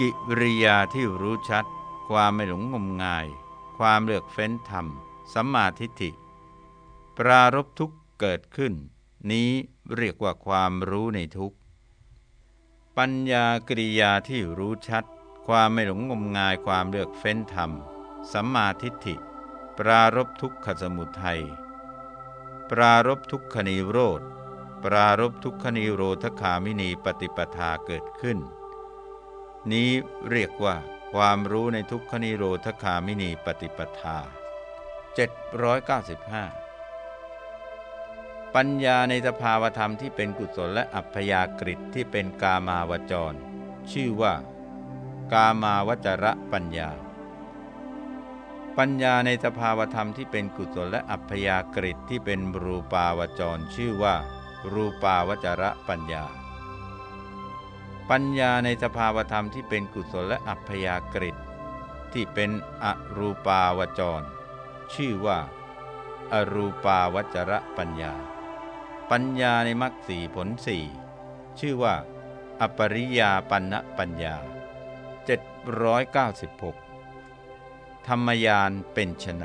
กิริยาที่รู้ชัด ความไม่หลงงมงาย ความเลือกเฟ้นธรรม สัมมาทิฏฐิ ปรารบทุกเกิดขึ้น นี้เรียกว่าความรู้ในทุก ปัญญากริยาที่รู้ชัด ความไม่หลงงมงายความเลือกเฟ้นธรรม สัมมาทิฏฐิ ปรารบทุกขสมุทัย ปรารบทุกขนิโรธ ปรารบทุกขนิโรธคามินีปฏิปทาเกิดขึ้น นี้เรียกว่า ความรู้ในทุกขนิโรธคามินีปฏิปทา 795 ปัญญาในสภาวธรรมที่เป็นกุศลและอัพยากฤิที่เป็นกามาวจร ชื่อว่า กามาวจระปัญญา ปัญญาในสภาวธรรมที่เป็นกุศลและอัพยากฤิที่เป็นรูปาวจร ชื่อว่า รูปาวจระปัญญา ปัญญาในสภาวธรรมที่เป็นกุศลและอัพยากฤิที่เป็นอรูปาวจร ชื่อว่า อรูปาวจระปัญญา ปัญญาในมรรคสีผลสี่ชื่อว่า อปริยาปัญปัญญา 796 ธรรมยานเป็นไฉน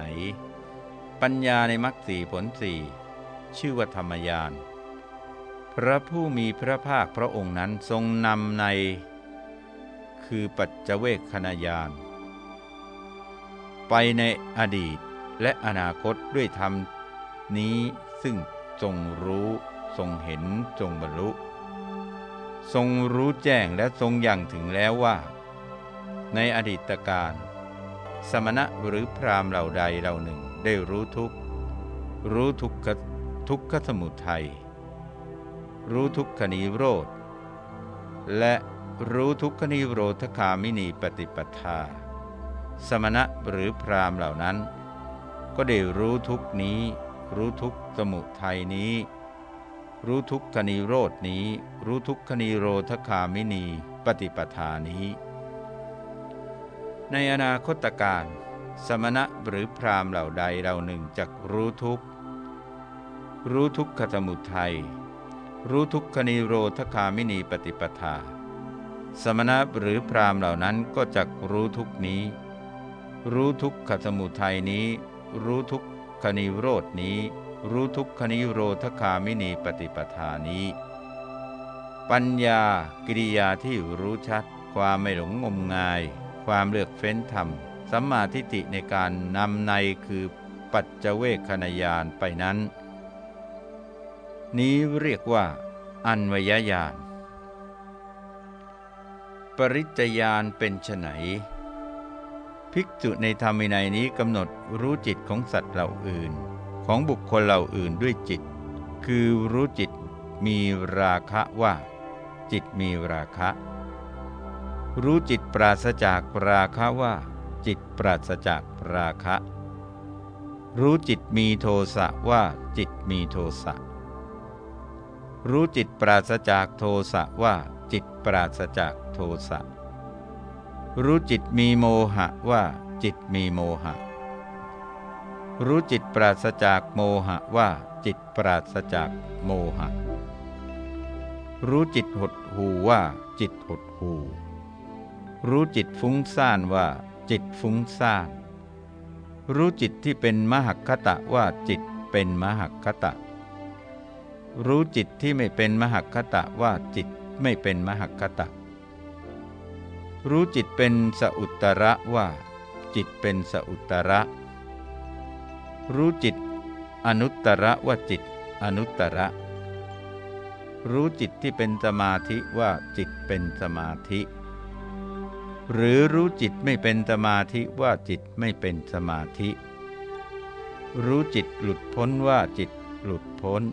ปัญญาในมรรคสีผลสี่ชื่อว่าธรรมยาน พระผู้มีพระภาคพระองค์นั้นทรงนำใน คือปัจเจเวคขณยานไปในอดีตและอนาคตด้วยธรรมนี้ซึ่ง ทรงรู้ ทรงเห็นทรงบรรลุ ทรงรู้แจ้งและทรงยังถึงแล้วว่า ในอดีตการ สมณะหรือพรามเหล่าใดเหล่าหนึ่งได้รู้ทุกรู้ทุกขทุกขสมุทัยรู้ทุกขนิโรธ และรู้ทุกขนิโรธคามินีปฏิปทา สมณะหรือพรามเหล่านั้น ก็ได้รู้ทุกนี้ รู้ทุก สมุทัยนี้ รู้ทุกขนิโรธนี้ รู้ทุกขนิโรธคามินีปฏิปทานี้ ในอนาคตการ สมณะหรือพรามเหล่าใดเหล่าหนึ่งจักรู้ทุกรู้ทุกขสมุทัยรู้ทุกขนิโรธคามินีปฏิปทา สมณะหรือพรามเหล่านั้นก็จักรู้ทุกนี้ รู้ทุกขสมุทัยนี้ รู้ทุกขนิโรดนี้ รู้ทุกขนิโรธคามินีปฏิปทานี้ ปัญญากิริยาที่รู้ชัด ความไม่หลงงมงาย ความเลือกเฟ้นธรรมสัมมาทิฏฐิในการนำในคือปัจเจเวคขณยานไปนั้น นี้เรียกว่า อันวยญาณปริจยานเป็นไนภิกษุในธรรมินัยนี้กำหนดรู้จิตของสัตว์เหล่าอื่น ของบุคคลเหล่าอื่นด้วยจิต คือรู้จิตมีราคะว่า จิตมีราคะ รู้จิตปราศจากราคะว่า จิตปราศจากราคะ รู้จิตมีโทสะว่าจิตมีโทสะ รู้จิตปราศจากโทสะว่า จิตปราศจากโทสะ รู้จิตมีโมหะว่า จิตมีโมหะ รู้จิตปราศจากโมหะว่าจิตปราศจากโมหะ รู้จิตหดหูว่าจิตหดหูรู้จิตฟุ้งซ่านว่าจิตฟุ้งซ่าน รู้จิตที่เป็นมหคตะว่าจิตเป็นมหคตะ รู้จิตที่ไม่เป็นมหคตะว่าจิตไม่เป็นมหคตะ รู้จิตเป็นสอุตระว่า จิตเป็นสอุตระ รู้จิต อนุตตระว่าจิต อนุตตระ รู้จิตที่เป็นสมาธิว่าจิตเป็นสมาธิ หรือรู้จิตไม่เป็นสมาธิว่าจิตไม่เป็นสมาธิ รู้จิตหลุดพ้นว่าจิตหลุดพ้น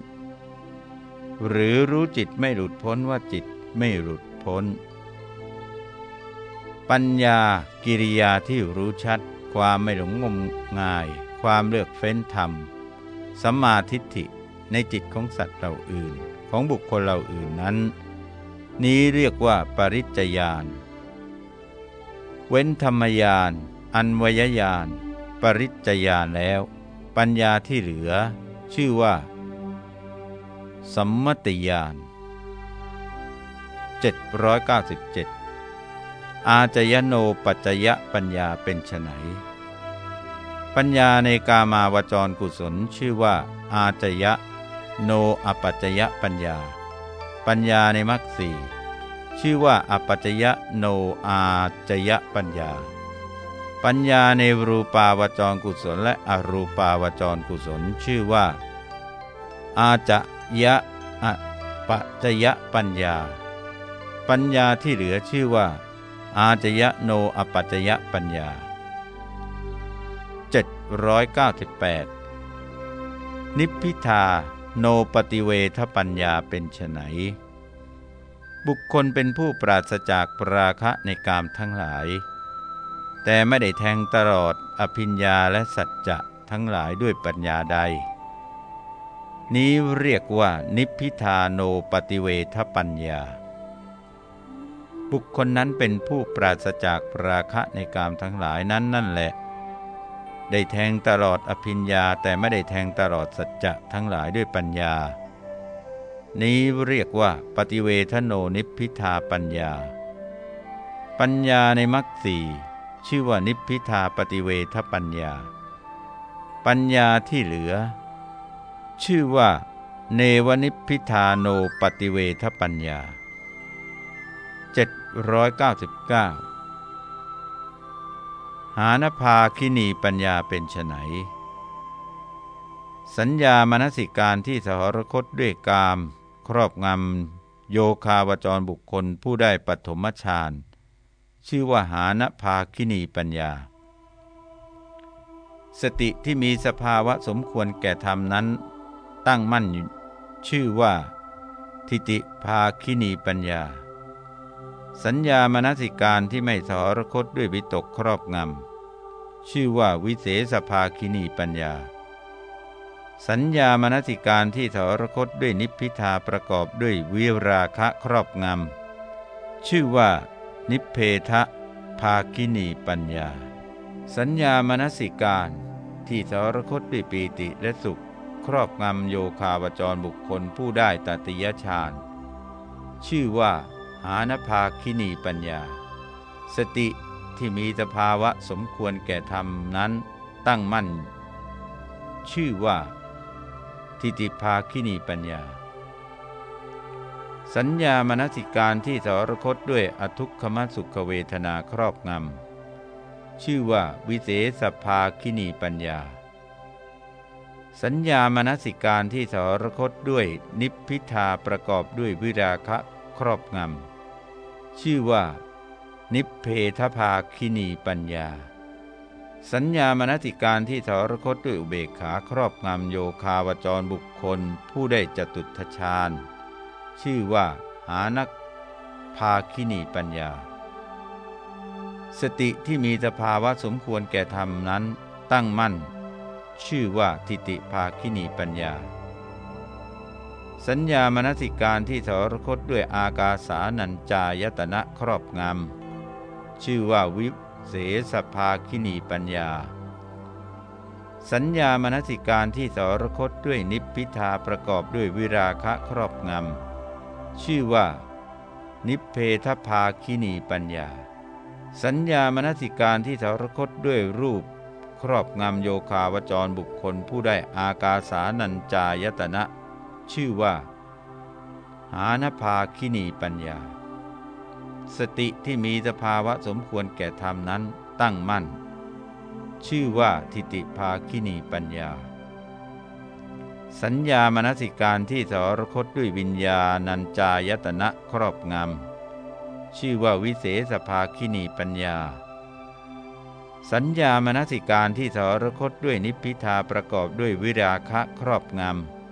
หรือรู้จิตไม่หลุดพ้นว่าจิตไม่หลุดพ้น ปัญญากิริยาที่รู้ชัดความไม่หลงงมงาย ความเลือกเฟ้นธรรมสัมมาทิฏฐิในจิตของสัตว์เหล่าอื่น ของบุคคลเหล่าอื่นนั้น นี้เรียกว่าปริจยานเว้นธรรมยานอันวยยานปริจยานแล้ว ปัญญาที่เหลือ ชื่อว่า สัมมติยาน797 อาจยโนปัจจยปัญญาเป็นไฉน ปัญญาในกามาวจรกุศลชื่อว่า อาจยะ โนอปัจจยปัญญา ปัญญาในมรรคสี่ชื่อว่าอปัจยโนอาจยะปัญญา ปัญญาในรูปาวจรกุศลและอรูปาวจรกุศลชื่อว่า อาจยะอปัจยปัญญา ปัญญาที่เหลือชื่อว่า อาจยะโนอปัจยปัญญา 798 นิพพิทาโนปฏิเวทปัญญาเป็นไนบุคคลเป็นผู้ปราศจากปราคะในกามทั้งหลาย แต่ไม่ได้แทงตลอดอภิญญาและสัจจะทั้งหลายด้วยปัญญาใด นี้เรียกว่านิพพิทาโนปฏิเวทปัญญา บุคคลนั้นเป็นผู้ปราศจากปราคะในกามทั้งหลายนั้นนั่นแหละ ได้แทงตลอดอภิญญาแต่ไม่ได้แทงตลอดสัจจะทั้งหลายด้วยปัญญา นี้เรียกว่าปฏิเวทโนนิพพิทาปัญญา ปัญญาในมรรคสี่ชื่อว่านิพพิทาปฏิเวทปัญญา ปัญญาที่เหลือ ชื่อว่า เนวนิพพิทาโนปฏิเวทปัญญา 799 หานภาคินีปัญญาเป็นไฉนสัญญามนสิการที่สหรคตด้วยกาม ครอบงำโยคาวจรบุคคลผู้ได้ปฐมฌานชื่อว่าหานภาคินีปัญญา สติที่มีสภาวะสมควรแก่ธรรมนั้น ตั้งมั่นชื่อว่า ทิติภาคินีปัญญา สัญญามนสิการที่ไม่สหรคตด้วยวิตกครอบงำ ชื่อว่าวิเศษภาคินีปัญญา สัญญามนสิการที่สหรคตด้วยนิพพิทาประกอบด้วยวิราคะครอบงำชื่อว่า นิเพทะภาคินีปัญญา สัญญามนสิการที่สรคตด้วยปีติและสุข ครอบงำโยคาวจรบุคคลผู้ได้ตติยฌานชื่อว่า หานภาคินีปัญญา สติ ที่มีสภาวะสมควรแก่ธรรมนั้นตั้งมั่น ชื่อว่าทิติภาคินีปัญญา สัญญามนสิการที่สรคตด้วยอทุกขมสุขเวทนาครอบงำชื่อว่าวิเศษภาคินีปัญญา สัญญามนสิการที่สรคตด้วยนิพพิทาประกอบด้วยวิราคะครอบงำชื่อว่า นิพเพทภาคินีปัญญา สัญญามนสิการที่สรคตด้วยอุเบกขาครอบงำโยคาวจรบุคคลผู้ได้จตุทชาญชื่อว่าหานักภาคินีปัญญา สติที่มีสภาวะสมควรแก่ธรรมนั้นตั้งมั่น ชื่อว่าทิติภาคินีปัญญา สัญญามนสิการที่สรคตด้วยอากาสานัญจายตนะครอบงำ ชื่อว่าวิเสสภาคินีปัญญา สัญญามนสิการที่สรคตด้วยนิพพิทาประกอบด้วยวิราคะครอบงำชื่อว่า นิเพทภาคินีปัญญา สัญญามนสิการที่สารคตด้วยรูป ครอบงำโยคาวจรบุคคลผู้ได้อากาสานัญจายตนะ ชื่อว่า หานภาคินีปัญญา สติที่มีสภาวะสมควรแก่ธรรมนั้นตั้งมั่น ชื่อว่าทิติภาคินีปัญญา สัญญามนสิการที่สรคตด้วยวิญญาณัญจายตนะครอบงำชื่อว่าวิเศษภาคินีปัญญา สัญญามนสิการที่สรคตด้วยนิพพิทาประกอบด้วยวิราคะครอบง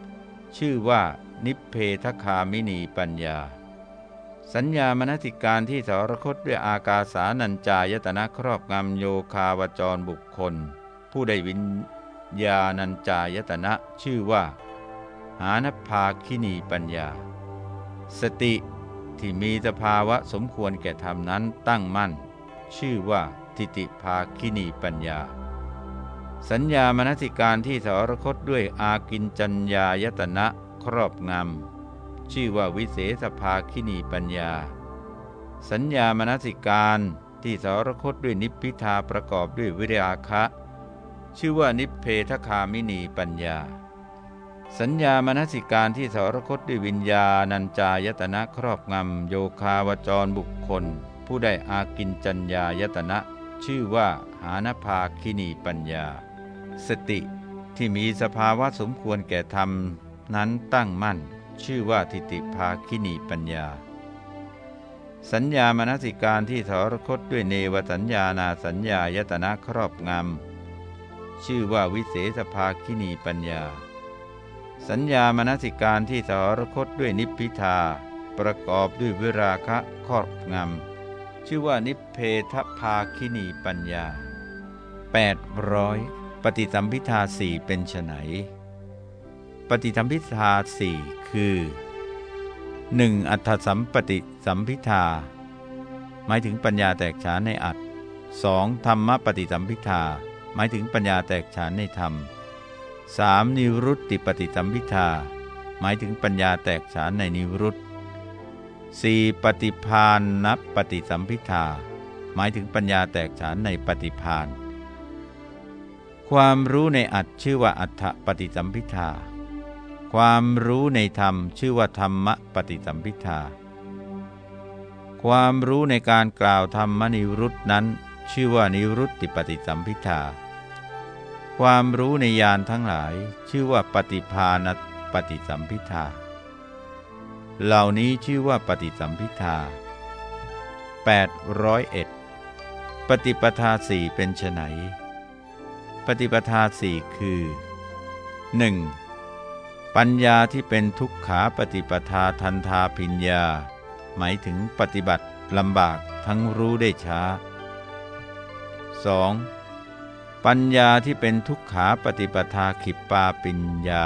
ำชื่อว่านิพเพทคามินีปัญญา สัญญามนสิการที่สรคตด้วยอากาสานัญจายตนะครอบงำโยคาวจรบุคคล ผู้ได้วิญญาณัญจายตนะชื่อว่า หานภาคินีปัญญา สติที่มีสภาวะสมควรแก่ธรรมนั้นตั้งมั่น ชื่อว่าทิติภาคินีปัญญา สัญญามนสิการที่สรคตด้วยอากินจัญญายตนะครอบงำ ชื่อว่าวิเศษภาคินีปัญญา สัญญามนสิการที่สรคตด้วยนิพพิทาประกอบด้วยวิริยาคะ ชื่อว่านิเพทคามินีปัญญา สัญญามนสิการที่สรคตด้วยวิญญาณัญจายตนะครอบงำโยคาวจรบุคคล ผู้ได้อากินจัญญายตนะ ชื่อว่าหานภาคินีปัญญา สติที่มีสภาวะสมควรแก่ธรรมนั้นตั้งมั่น ชื่อว่าทิติภาคินีปัญญา สัญญามนสิการที่สรคตด้วยเนวสัญญานาสัญญายตนะครอบงำชื่อว่าวิเศษภาคินีปัญญา สัญญามนสิการที่สรคตด้วยนิพพิทา ประกอบด้วยวิราคะครอบงำชื่อว่านิเพทภาคินีปัญญา800ปฏิสัมพิทาสี่เป็นไฉน ปฏิสัมพิทาสี่คือ 1. อัฏฐสัมปติสัมพิทา หมายถึงปัญญาแตกฉานในอัต 2. ธรรมปฏิสัมพิทา หมายถึงปัญญาแตกฉานในธรรม 3. นิรุตติปฏิสัมพิทา หมายถึงปัญญาแตกฉานในนิรุต 4. ปฏิพานนปฏิสัมพิทา หมายถึงปัญญาแตกฉานในปฏิพาน ความรู้ในอัตชื่อว่าอัฏฐปฏิสัมพิทา ความรู้ในธรรมชื่อว่าธรรมปฏิสัมพิทา ความรู้ในการกล่าวธรรมนิรุตนั้น ชื่อว่านิรุตติปฏิสัมพิทา ความรู้ในญาณทั้งหลาย ชื่อว่าปฏิพานปฏิสัมพิทา เหล่านี้ชื่อว่าปฏิสัมพิทา801 ปฏิปทาสี่เป็นไฉนปฏิปทาสี่คือ 1. ปัญญาที่เป็นทุกขาปฏิปทาทันทาพิญญา หมายถึงปฏิบัติลำบากทั้งรู้ได้ช้า 2. ปัญญาที่เป็นทุกขาปฏิปทาขิปปาปิญญา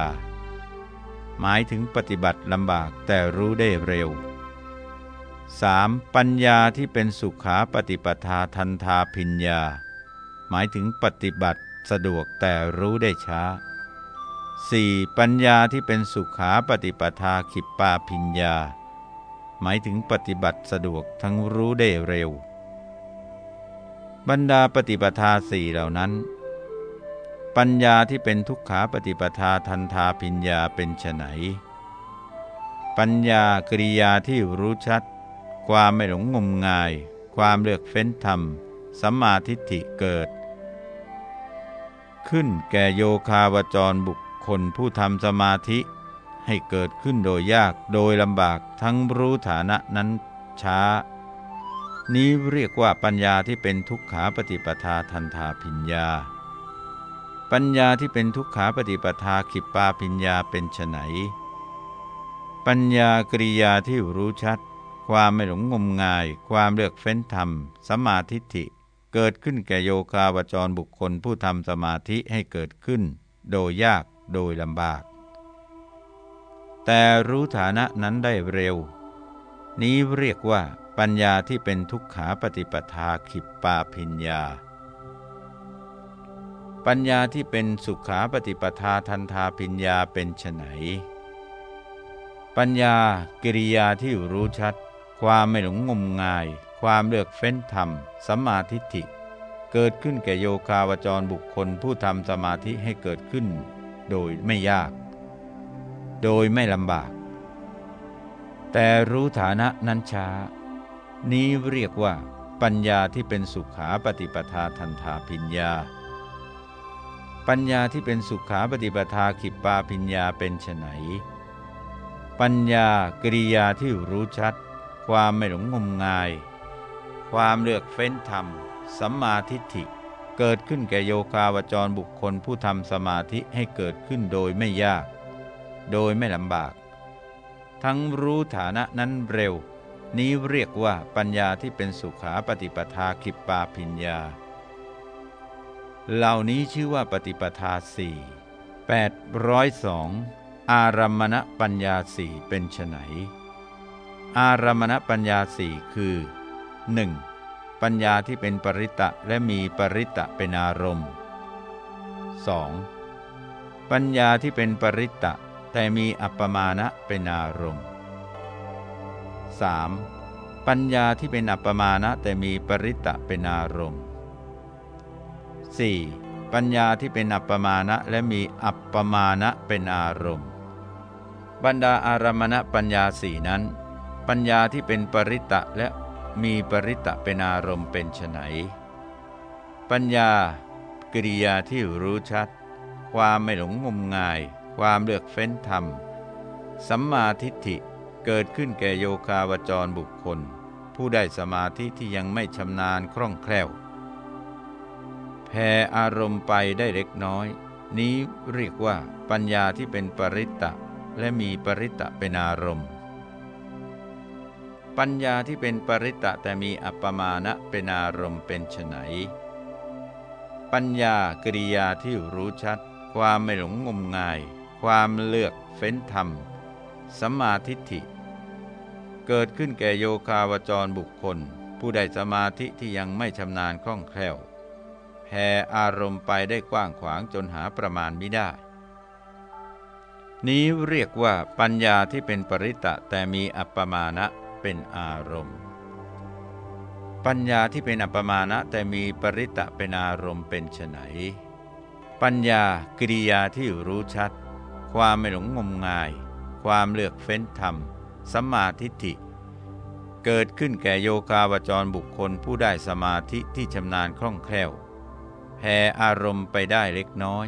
หมายถึงปฏิบัติลำบากแต่รู้ได้เร็ว 3. ปัญญาที่เป็นสุขาปฏิปทาทันทาพิญญา หมายถึงปฏิบัติสะดวกแต่รู้ได้ช้า 4. ปัญญาที่เป็นสุขาปฏิปทาขิปปาพิญญา หมายถึงปฏิบัติสะดวกทั้งรู้ได้เร็ว บรรดาปฏิปทาสี่เหล่านั้น ปัญญาที่เป็นทุกขาปฏิปทาทันทาพิญญาเป็นไฉนปัญญากริยาที่รู้ชัด ความไม่หลงงมงาย ความเลือกเฟ้นธรรมสัมมาทิฏฐิเกิด ขึ้นแก่โยคาวจรบุค คลผู้ทำสมาธิให้เกิดขึ้นโดยยากโดยลำบากทั้งรู้ฐานะนั้นช้า นี้เรียกว่าปัญญาที่เป็นทุกขาปฏิปทาทันทาพิญญา ปัญญาที่เป็นทุกขาปฏิปทาขิปปาปิญญาเป็นไฉนปัญญากริยาที่รู้ชัด ความไม่หลงงมงาย ความเลือกเฟ้นธรรม สมาธิิเกิดขึ้นแก่โยคาวจรบุคคลผู้ทำสมาธิให้เกิดขึ้น โดยยาก โดยลำบาก แต่รู้ฐานะนั้นได้เร็ว นี้เรียกว่าปัญญาที่เป็นทุกขาปฏิปทาขิปปาพิญญา ปัญญาที่เป็นสุขาปฏิปทาทันทาพิญญาเป็นไฉนปัญญากิริยาที่รู้ชัด ความไม่หลงงมงาย ความเลือกเฟ้นธรรมสัมมาทิฏฐิเกิดขึ้นแก่โยคาวจรบุคคลผู้ทำสมาธิให้เกิดขึ้น โดยไม่ยาก โดยไม่ลำบาก แต่รู้ฐานะนั้นช้า นี้เรียกว่า ปัญญาที่เป็นสุขาปฏิปทาทันทาพิญญา ปัญญาที่เป็นสุขาปฏิปทาขิปปาพิญญาเป็นไฉนปัญญากริยาที่รู้ชัด ความไม่หลงงมงาย ความเลือกเฟ้นธรรม สัมมาทิฏฐิ เกิดขึ้นแก่โยคาวจรบุคคลผู้ทำสมาธิให้เกิดขึ้นโดยไม่ยาก โดยไม่ลำบาก ทั้งรู้ฐานะนั้นเร็ว นี้เรียกว่าปัญญาที่เป็นสุขาปฏิปทาขิปปาพิญญา เหล่านี้ชื่อว่าปฏิปทาสี่แปดร้อยสองอารมณปัญญาสี่เป็นไฉนอารมมณปัญญาสี่คือ 1. ปัญญาที่เป็นปริตะและมีปริตะเป็นอารมณ์ 2. ปัญญาที่เป็นปริตะแต่มีอัปปมาณะเป็นอารมณ์ 3. ปัญญาที่เป็นอัปปมาณะแต่มีปริตะเป็นอารมณ์ 4. ปัญญาที่เป็นอัปปมาณะและมีอัปปมาณะเป็นอารมณ์ บรรดาอารมณปัญญาสี่นั้น ปัญญาที่เป็นปริตะและ มีปริตะเป็นอารมณ์เป็นไนปัญญากริยาที่รู้ชัด ความไม่หลงงมงาย ความเลือกเฟ้นธรรม สัมมาทิฏฐิเกิดขึ้นแก่โยคาวจรบุคคล ผู้ได้สมาธิที่ยังไม่ชำนาญคล่องแคล่วแผ่อารมณ์ไปได้เล็กน้อย นี้เรียกว่าปัญญาที่เป็นปริตตะและมีปริตตะเป็นอารมณ์ ปัญญาที่เป็นปริตะแต่มีอัปปมาณะเป็นอารมณ์เป็นไฉนปัญญากริยาที่รู้ชัด ความไม่หลงงมงาย ความเลือกเฟ้นธรรมสัมมาทิฏฐิ เกิดขึ้นแก่โยคาวจรบุคคล ผู้ใดสมาธิที่ยังไม่ชำนาญคล่องแคล่วแผ่อารมณ์ไปได้กว้างขวางจนหาประมาณไม่ได้ นี้เรียกว่าปัญญาที่เป็นปริตะแต่มีอัปปมาณะ เป็นอารมณ์ ปัญญาที่เป็นอัปปมาณะแต่มีปริตะเป็นอารมณ์เป็นไนปัญญากิริยาที่รู้ชัด ความไม่หลงงมงาย ความเลือกเฟ้นธรรมสัมมาทิฏฐิ เกิดขึ้นแก่โยคาวจรบุคคลผู้ได้สมาธิที่ชำนาญคล่องแคล่วแผ่อารมณ์ไปได้เล็กน้อย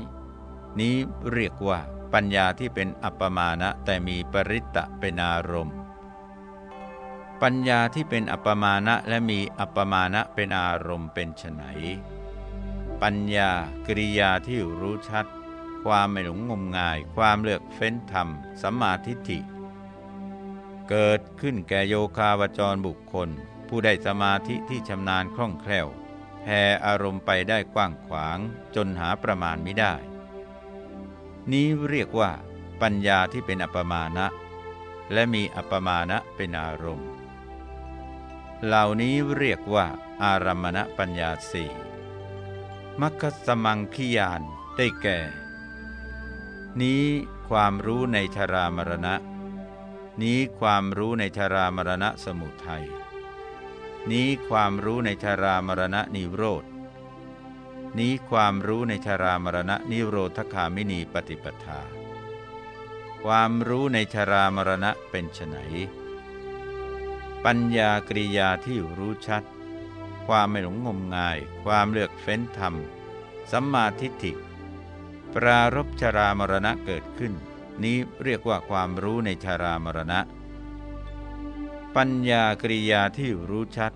นี้เรียกว่าปัญญาที่เป็นอัปปมาณะแต่มีปริตตะเป็นอารมณ์ ปัญญาที่เป็นอัปปมาณะและมีอัปปมาณะเป็นอารมณ์เป็นไฉนปัญญากริยาที่รู้ชัด ความไม่หลงงมงาย ความเลือกเฟ้นธรรมสัมมาทิฏฐิ เกิดขึ้นแก่โยคาวจรบุคคล ผู้ได้สมาธิที่ชำนาญคล่องแคล่วแผ่อารมณ์ไปได้กว้างขวางจนหาประมาณไม่ได้ นี้เรียกว่า ปัญญาที่เป็นอัปมาณะ และมีอัปมาณะเป็นอารมณ์ เหล่านี้เรียกว่าอารมณปัญญาสี่มัคคสมังคียานได้แก่ นี้ความรู้ในชรามรณะ นี้ความรู้ในชรามรณะสมุทัย นี้ความรู้ในชรามรณะนิโรธ นี้ความรู้ในชรามรณะนิโรธคามินีปฏิปทา ความรู้ในชรามรณะเป็นไฉน ปัญญากริยาที่รู้ชัด ความไม่หลงงมงาย ความเลือกเฟ้นธรรม สัมมาทิฏฐิ ปรารบชารามรณะเกิดขึ้น นี้เรียกว่าความรู้ในชารามรณะ ปัญญากริยาที่รู้ชัด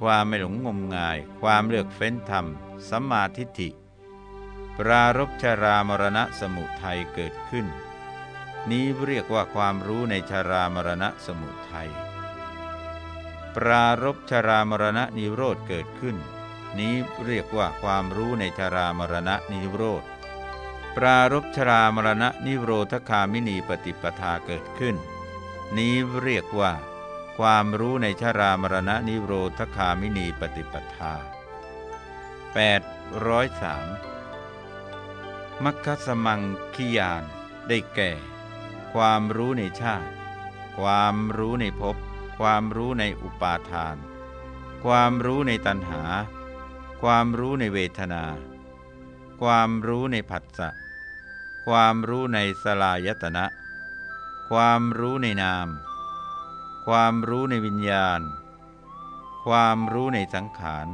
ความไม่หลงงมงาย ความเลือกเฟ้นธรรม สัมมาทิฏฐิ ปรารบชารามรณะสมุทัยเกิดขึ้น นี้เรียกว่าความรู้ในชารามรณะสมุทัย ปรารบชรามรณะนิโรธเกิดขึ้น นี้เรียกว่าความรู้ในชรามรณะนิโรธปรารบชรามรณะนิโรธคามินีปฏิปทาเกิดขึ้น นี้เรียกว่า ความรู้ในชรามรณะนิโรธคามินีปฏิปทา803มัคคสมังคิยานได้แก่ ความรู้ในชาติ ความรู้ในภพ ความรู้ในอุปาทาน ความรู้ในตัณหา ความรู้ในเวทนา ความรู้ในผัสสะ ความรู้ในสลายตนะ ความรู้ในนาม ความรู้ในวิญญาณ ความรู้ในสังขาร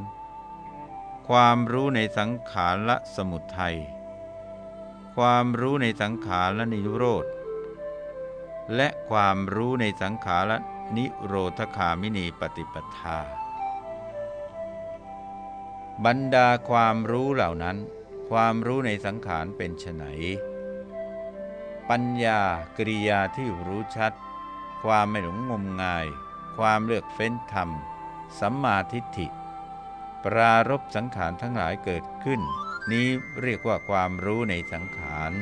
ความรู้ในสังขารละสมุทัย ความรู้ในสังขารละนิโรธ และความรู้ในสังขารละ นิโรธคามินีปฏิปทา บรรดาความรู้เหล่านั้น ความรู้ในสังขารเป็นไนปัญญากริยาที่รู้ชัด ความไม่หลงงมงาย ความเลือกเฟ้นธรรม สัมมาทิฏฐิ ปรารบสังขารทั้งหลายเกิดขึ้น นี้เรียกว่าความรู้ในสังขาร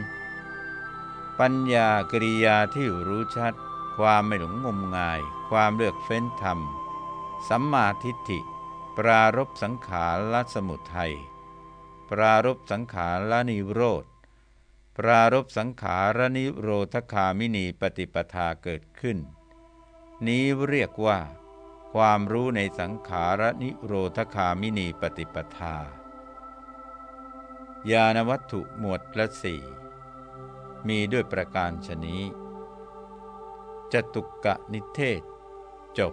ปัญญากริยาที่รู้ชัด ความไม่หลงงมงาย ความเลือกเฟ้นธรรม สัมมาทิฏฐิ ปรารบสังขารละสมุทัย ปรารบสังขารละนิโรธ ปรารบสังขารนิโรธคามินีปฏิปทาเกิดขึ้น นี้เรียกว่า ความรู้ในสังขารนิโรธคามินีปฏิปทา ญาณวัตถุหมวดละสี่มีด้วยประการชนี้ จตุกกะนิเทศ จบ